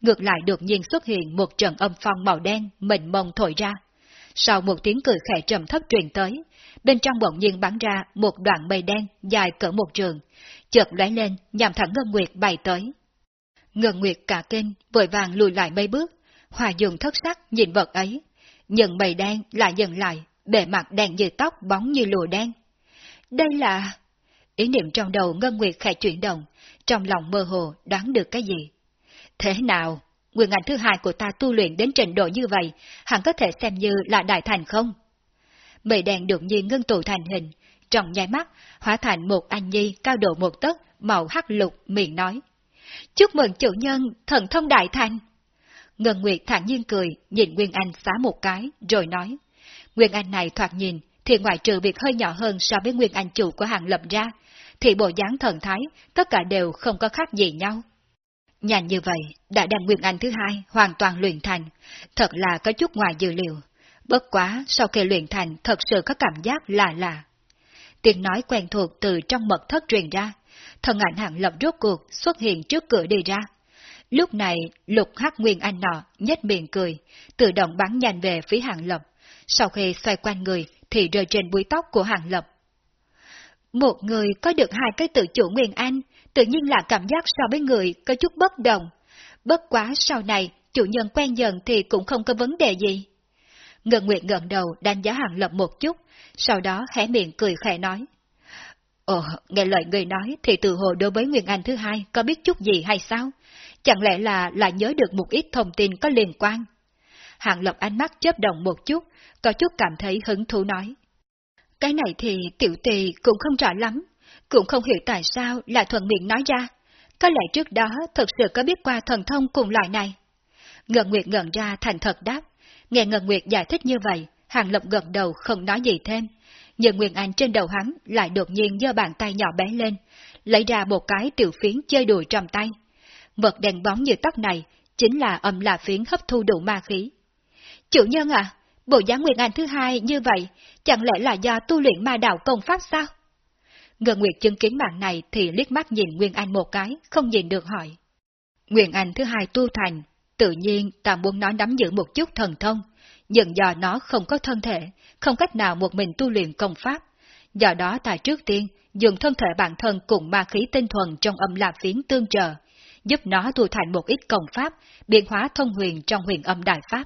Ngược lại đột nhiên xuất hiện một trận âm phong màu đen mịn mông thổi ra. Sau một tiếng cười khẽ trầm thấp truyền tới, bên trong bỗng nhiên bắn ra một đoạn mây đen dài cỡ một trường, chợt lóe lên nhằm thẳng Ngân Nguyệt bay tới. Ngân Nguyệt cả kinh, vội vàng lùi lại mấy bước, hòa dùng thất sắc nhìn vật ấy, nhưng mây đen lại dần lại, bề mặt đen như tóc bóng như lùa đen. Đây là... Ý niệm trong đầu Ngân Nguyệt khẽ chuyển động, trong lòng mơ hồ đoán được cái gì. Thế nào, nguyên ảnh thứ hai của ta tu luyện đến trình độ như vậy, hẳn có thể xem như là đại thành không? Mây đen đột nhiên ngưng tụ thành hình, trong nháy mắt, hóa thành một anh nhi cao độ một tấc, màu hắc lục, miệng nói. Chúc mừng chủ nhân, thần thông đại thành. Ngân Nguyệt thản nhiên cười, nhìn Nguyên Anh xá một cái, rồi nói. Nguyên Anh này thoạt nhìn, thì ngoại trừ việc hơi nhỏ hơn so với Nguyên Anh chủ của hàng lập ra, thì bộ dáng thần thái, tất cả đều không có khác gì nhau. Nhanh như vậy, đã đem Nguyên Anh thứ hai hoàn toàn luyện thành, thật là có chút ngoài dự liệu. Bất quá, sau khi luyện thành thật sự có cảm giác lạ lạ. Tiếng nói quen thuộc từ trong mật thất truyền ra, thần ảnh hạng lập rốt cuộc xuất hiện trước cửa đi ra. Lúc này, lục hắc nguyên anh nọ nhếch miệng cười, tự động bắn nhanh về phía hạng lập. Sau khi xoay quanh người thì rơi trên búi tóc của hạng lập. Một người có được hai cái tự chủ nguyên anh, tự nhiên là cảm giác so với người có chút bất đồng. Bất quá sau này, chủ nhân quen dần thì cũng không có vấn đề gì. Ngân Nguyệt ngẩng đầu đánh giá Hàng Lập một chút, sau đó hé miệng cười khẽ nói. Ồ, nghe lời người nói thì từ hồ đối với Nguyên Anh thứ hai có biết chút gì hay sao? Chẳng lẽ là lại nhớ được một ít thông tin có liên quan? Hàng Lập ánh mắt chớp động một chút, có chút cảm thấy hứng thú nói. Cái này thì tiểu tỳ cũng không rõ lắm, cũng không hiểu tại sao lại thuận miệng nói ra. Có lẽ trước đó thật sự có biết qua thần thông cùng loại này. Ngân Nguyệt ngẩn ra thành thật đáp. Nghe Ngân Nguyệt giải thích như vậy, Hàng Lập gật đầu không nói gì thêm. Nhưng Nguyên Anh trên đầu hắn lại đột nhiên giơ bàn tay nhỏ bé lên, lấy ra một cái tiểu phiến chơi đùi trong tay. Vật đèn bóng như tóc này chính là âm la phiến hấp thu đủ ma khí. Chủ nhân à, bộ dáng Nguyên Anh thứ hai như vậy, chẳng lẽ là do tu luyện ma đạo công pháp sao? Ngân Nguyệt chứng kiến mạng này thì liếc mắt nhìn Nguyên Anh một cái, không nhìn được hỏi. Nguyên Anh thứ hai tu thành, tự nhiên ta muốn nó nắm giữ một chút thần thông, nhưng do nó không có thân thể, không cách nào một mình tu luyện công pháp. Do đó ta trước tiên dùng thân thể bản thân cùng ma khí tinh thuần trong âm lạc phiến tương trợ, giúp nó tu thành một ít công pháp, biến hóa thông huyền trong huyền âm đại pháp.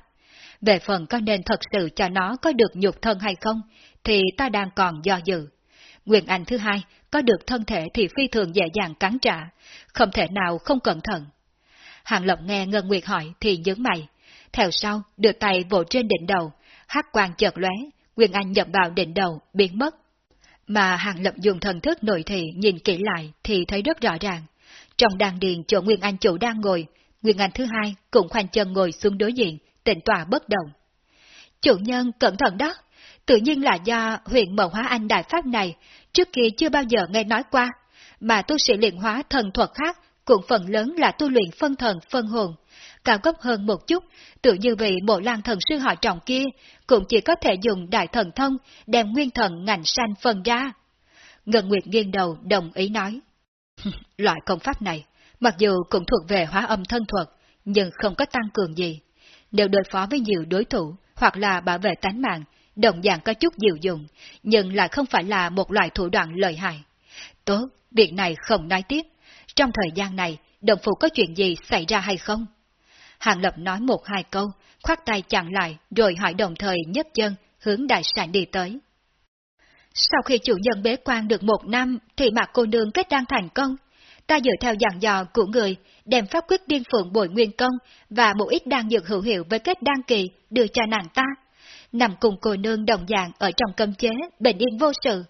Về phần có nên thật sự cho nó có được nhục thân hay không, thì ta đang còn do dự. Nguyên Anh thứ hai, có được thân thể thì phi thường dễ dàng cắn trả, không thể nào không cẩn thận. Hàng Lộc nghe Ngân Nguyệt hỏi thì nhướng mày, theo sau đưa tay vỗ trên đỉnh đầu, hắc quang chợt lóe, Nguyên Anh nhập vào đỉnh đầu, biến mất. Mà Hàng Lập dùng thần thức nội thị nhìn kỹ lại thì thấy rất rõ ràng. Trong đàn điền chỗ Nguyên Anh chủ đang ngồi, Nguyên Anh thứ hai cũng khoanh chân ngồi xuống đối diện, tịnh tòa bất động. Chủ nhân cẩn thận đó, tự nhiên là do huyện Mậu Hóa Anh Đại Pháp này trước kia chưa bao giờ nghe nói qua, mà tu sĩ luyện hóa thần thuật khác cũng phần lớn là tu luyện phân thần phân hồn. Cao cấp hơn một chút, tự như vị bộ lan thần sư họ trọng kia, cũng chỉ có thể dùng đại thần thông đem nguyên thần ngành sanh phân ra. Ngân Nguyệt nghiêng đầu đồng ý nói. Loại công pháp này, mặc dù cũng thuộc về hóa âm thân thuật, nhưng không có tăng cường gì đều đối phó với nhiều đối thủ, hoặc là bảo vệ tánh mạng, đồng dạng có chút dịu dùng, nhưng lại không phải là một loại thủ đoạn lợi hại. Tốt, việc này không nói tiếp. Trong thời gian này, đồng phụ có chuyện gì xảy ra hay không? Hàng Lập nói một hai câu, khoát tay chặn lại rồi hỏi đồng thời nhấc chân hướng đại sản đi tới. Sau khi chủ nhân bế quan được một năm thì mặt cô nương kết đăng thành công. Ta dựa theo dặn dò của người, đem pháp quyết điên phượng bội nguyên công và một ít đan dược hữu hiệu với kết đan kỳ đưa cho nàng ta. Nằm cùng cô nương đồng dạng ở trong cấm chế, bình yên vô sự.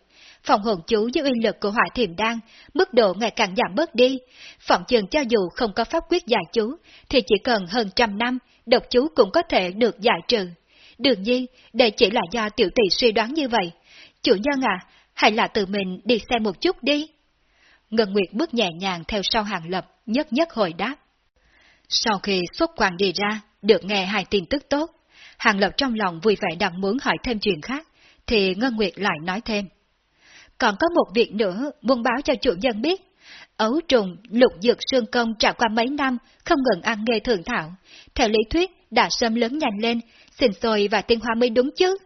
Phòng hồn chú với uy lực của hỏa thiềm đan, mức độ ngày càng giảm bớt đi. Phòng trường cho dù không có pháp quyết giải chú, thì chỉ cần hơn trăm năm, độc chú cũng có thể được giải trừ. Đương nhiên, đây chỉ là do tiểu tỷ suy đoán như vậy. Chủ nhân à, hãy là tự mình đi xem một chút đi. Ngân Nguyệt bước nhẹ nhàng theo sau hàng lập, nhất nhất hồi đáp. Sau khi xuất quan đi ra, được nghe hai tin tức tốt, hàng lập trong lòng vui vẻ đang muốn hỏi thêm chuyện khác, thì Ngân Nguyệt lại nói thêm. Còn có một việc nữa muốn báo cho chủ nhân biết. Ấu trùng, lục dược xương công trải qua mấy năm, không ngừng ăn nghề thường thảo. Theo lý thuyết, đã sớm lớn nhanh lên, xình sôi và tiên hoa mới đúng chứ.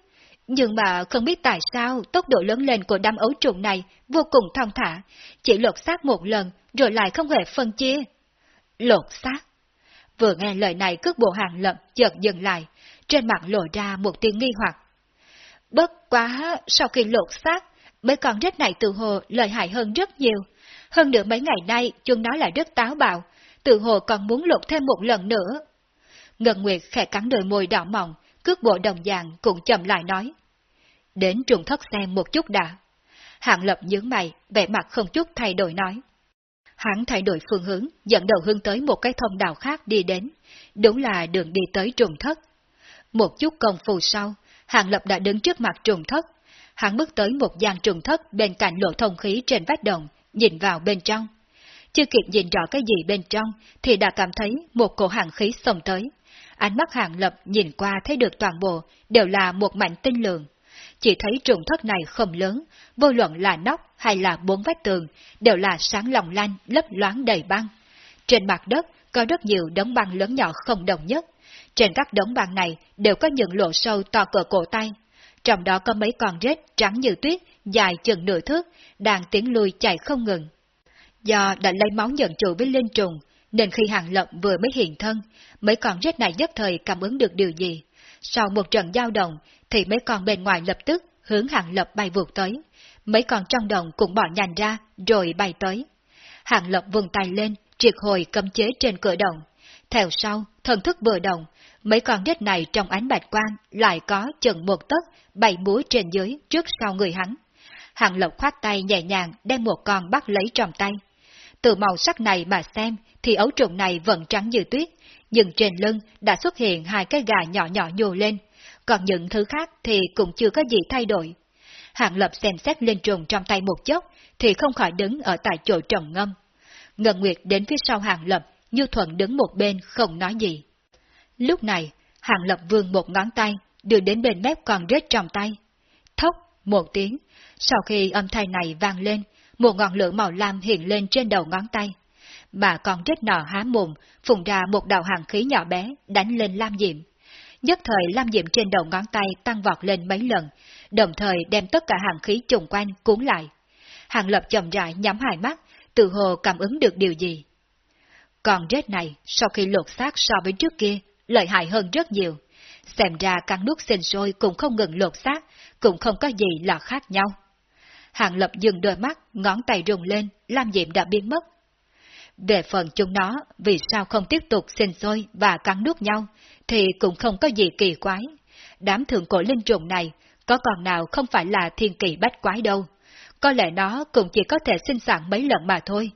Nhưng mà không biết tại sao tốc độ lớn lên của đám ấu trùng này vô cùng thong thả, chỉ lột xác một lần rồi lại không hề phân chia. Lột xác. Vừa nghe lời này cước bộ hàng lập chợt dừng lại, trên mặt lộ ra một tiếng nghi hoặc. Bất quá, sau khi lột xác, mấy con rết này từ hồ lợi hại hơn rất nhiều. Hơn nữa mấy ngày nay chúng nó lại rất táo bạo, từ hồ còn muốn lột thêm một lần nữa. Ngân Nguyệt khẽ cắn đôi môi đỏ mỏng, cước bộ đồng dạng cũng chậm lại nói. Đến trùng thất xem một chút đã. Hạng lập nhướng mày, vẻ mặt không chút thay đổi nói. Hắn thay đổi phương hướng, dẫn đầu hướng tới một cái thông đạo khác đi đến, đúng là đường đi tới trùng thất. Một chút công phu sau, Hàng Lập đã đứng trước mặt trùng thất. Hắn bước tới một gian trùng thất bên cạnh lộ thông khí trên vách đồng, nhìn vào bên trong. Chưa kịp nhìn rõ cái gì bên trong, thì đã cảm thấy một cổ hàng khí xông tới. Ánh mắt hạng Lập nhìn qua thấy được toàn bộ, đều là một mảnh tinh lượng. Chỉ thấy trùng thất này không lớn, vô luận là nóc hay là bốn vách tường, đều là sáng lòng lanh, lấp loáng đầy băng. Trên mặt đất có rất nhiều đống băng lớn nhỏ không đồng nhất. Trên các đống băng này đều có những lỗ sâu to cỡ cổ tay. Trong đó có mấy con rết trắng như tuyết, dài chừng nửa thước, đang tiến lui chạy không ngừng. Do đã lấy máu nhận chủ với linh trùng, nên khi hàng lập vừa mới hiện thân, mấy con rết này nhất thời cảm ứng được điều gì. Sau một trận giao động, thì mấy con bên ngoài lập tức hướng hàng lập bay vụt tới. Mấy con trong đồng cũng bỏ nhành ra, rồi bay tới. Hàng lập vùng tay lên, triệt hồi cấm chế trên cửa đồng. Theo sau, thần thức vừa động, mấy con rết này trong ánh bạch quang lại có chừng một tấc bảy múa trên dưới trước sau người hắn. Hàng Lộc khoát tay nhẹ nhàng đem một con bắt lấy trong tay. Từ màu sắc này mà xem thì ấu trùng này vẫn trắng như tuyết, nhưng trên lưng đã xuất hiện hai cái gà nhỏ nhỏ nhô lên, còn những thứ khác thì cũng chưa có gì thay đổi. Hạng Lập xem xét lên trùng trong tay một chốc, thì không khỏi đứng ở tại chỗ trầm ngâm. Ngân Nguyệt đến phía sau Hạng Lập, như thuận đứng một bên không nói gì. Lúc này, Hạng Lập vươn một ngón tay, đưa đến bên mép còn rết trong tay. Thốc, một tiếng, sau khi âm thanh này vang lên, một ngọn lửa màu lam hiện lên trên đầu ngón tay. Bà còn rết nọ há mồm, phùng ra một đạo hàng khí nhỏ bé, đánh lên lam diệm. Nhất thời lam diệm trên đầu ngón tay tăng vọt lên mấy lần, đồng thời đem tất cả hàng khí trùng quanh cuốn lại. Hàng lập chậm rãi nhắm hai mắt, tự hồ cảm ứng được điều gì. Còn rết này, sau khi lột xác so với trước kia, lợi hại hơn rất nhiều. Xem ra căn nước sinh sôi cũng không ngừng lột xác, cũng không có gì là khác nhau. Hàng lập dừng đôi mắt, ngón tay rung lên, lam diệm đã biến mất. Về phần chúng nó, vì sao không tiếp tục sinh sôi và cắn nuốt nhau, thì cũng không có gì kỳ quái. Đám thượng cổ linh trùng này, có còn nào không phải là thiên kỳ bách quái đâu. Có lẽ nó cũng chỉ có thể sinh sản mấy lần mà thôi.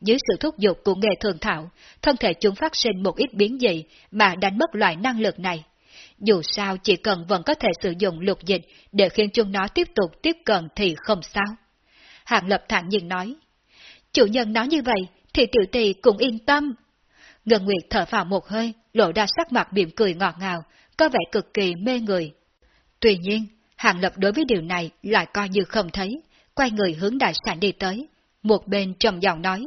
Dưới sự thúc giục của nghề thường thảo, thân thể chúng phát sinh một ít biến dị mà đánh mất loại năng lực này. Dù sao chỉ cần vẫn có thể sử dụng lục dịch để khiến chúng nó tiếp tục tiếp cận thì không sao. Hạng Lập thẳng nhiên nói, chủ nhân nói như vậy thì tiểu tỷ cũng yên tâm. Ngân Nguyệt thở vào một hơi, lộ ra sắc mặt mỉm cười ngọt ngào, có vẻ cực kỳ mê người. Tuy nhiên, Hàng Lập đối với điều này lại coi như không thấy, quay người hướng đại sản đi tới. Một bên trầm giọng nói,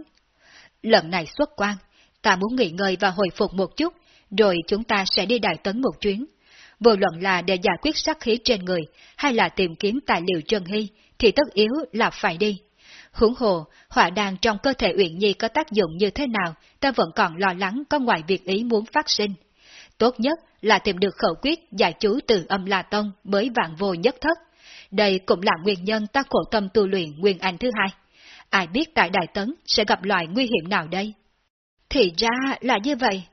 lần này xuất quan, ta muốn nghỉ ngơi và hồi phục một chút, rồi chúng ta sẽ đi đại tấn một chuyến. Vô luận là để giải quyết sát khí trên người, hay là tìm kiếm tài liệu trân hy, thì tất yếu là phải đi. Huống hồ, hỏa đàn trong cơ thể Uyển Nhi có tác dụng như thế nào, ta vẫn còn lo lắng có ngoài việc ý muốn phát sinh. tốt nhất là tìm được khẩu quyết giải chú từ âm La Tông mới vạn vô nhất thất. Đây cũng là nguyên nhân ta khổ tâm tu luyện nguyên anh thứ hai. Ai biết tại Đại Tấn sẽ gặp loại nguy hiểm nào đây? Thì ra là như vậy.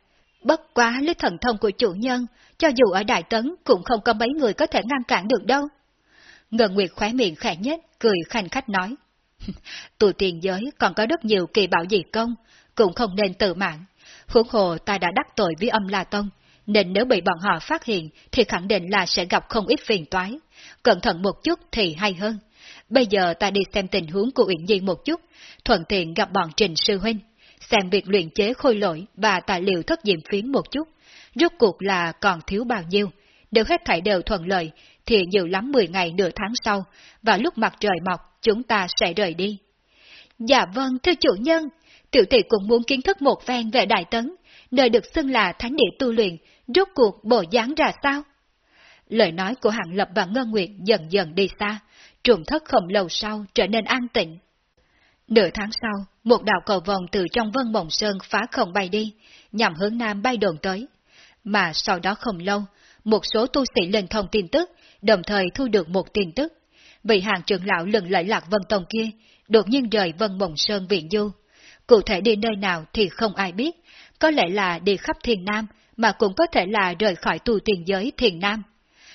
Bất quá lý thần thông của chủ nhân, cho dù ở Đại Tấn cũng không có mấy người có thể ngăn cản được đâu. Ngân Nguyệt khóe miệng khẽ nhất, cười khanh khách nói. Tù tiền giới còn có rất nhiều kỳ bảo dị công, cũng không nên tự mạng. Huống hồ ta đã đắc tội với âm La Tông, nên nếu bị bọn họ phát hiện thì khẳng định là sẽ gặp không ít phiền toái. Cẩn thận một chút thì hay hơn. Bây giờ ta đi xem tình huống của Uyển Nhi một chút, thuận tiện gặp bọn Trình Sư Huynh, xem việc luyện chế khôi lỗi và tài liệu thất diệm phiến một chút. Rốt cuộc là còn thiếu bao nhiêu, nếu hết thảy đều thuận lợi thì nhiều lắm 10 ngày nửa tháng sau, và lúc mặt trời mọc chúng ta sẽ rời đi. Dạ vâng, thưa chủ nhân, tiểu tỷ cũng muốn kiến thức một phen về Đại Tấn, nơi được xưng là thánh địa tu luyện, rốt cuộc bộ dáng ra sao? Lời nói của Hạng Lập và Ngân Nguyệt dần dần đi xa, trùng thất không lâu sau trở nên an tịnh. Nửa tháng sau, một đạo cầu vòng từ trong vân mộng sơn phá không bay đi, nhằm hướng nam bay đồn tới. Mà sau đó không lâu, một số tu sĩ lên thông tin tức, đồng thời thu được một tin tức. Vị hàng trưởng lão lừng lẫy lạc vân tông kia, đột nhiên rời vân mộng sơn viện du. Cụ thể đi nơi nào thì không ai biết, có lẽ là đi khắp thiền nam, mà cũng có thể là rời khỏi tu tiền giới thiền nam.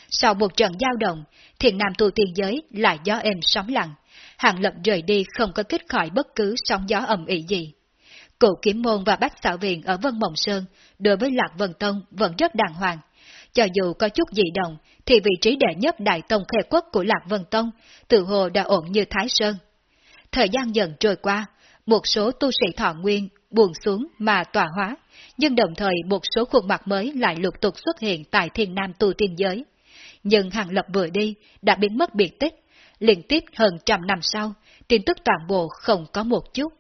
Sau một trận giao động, thiền nam tu tiên giới lại gió êm sóng lặng, hàng lập rời đi không có kích khỏi bất cứ sóng gió ầm ỉ gì. Cụ kiếm môn và bác xảo viện ở Vân Mộng Sơn đối với Lạc Vân Tông vẫn rất đàng hoàng. Cho dù có chút dị động, thì vị trí đệ nhất Đại Tông Khê Quốc của Lạc Vân Tông tự hồ đã ổn như Thái Sơn. Thời gian dần trôi qua, một số tu sĩ thọ nguyên buồn xuống mà tỏa hóa, nhưng đồng thời một số khuôn mặt mới lại lục tục xuất hiện tại thiên nam tu tiên giới. Nhưng Hàng Lập vừa đi, đã biến mất biệt tích, liên tiếp hơn trăm năm sau, tin tức toàn bộ không có một chút.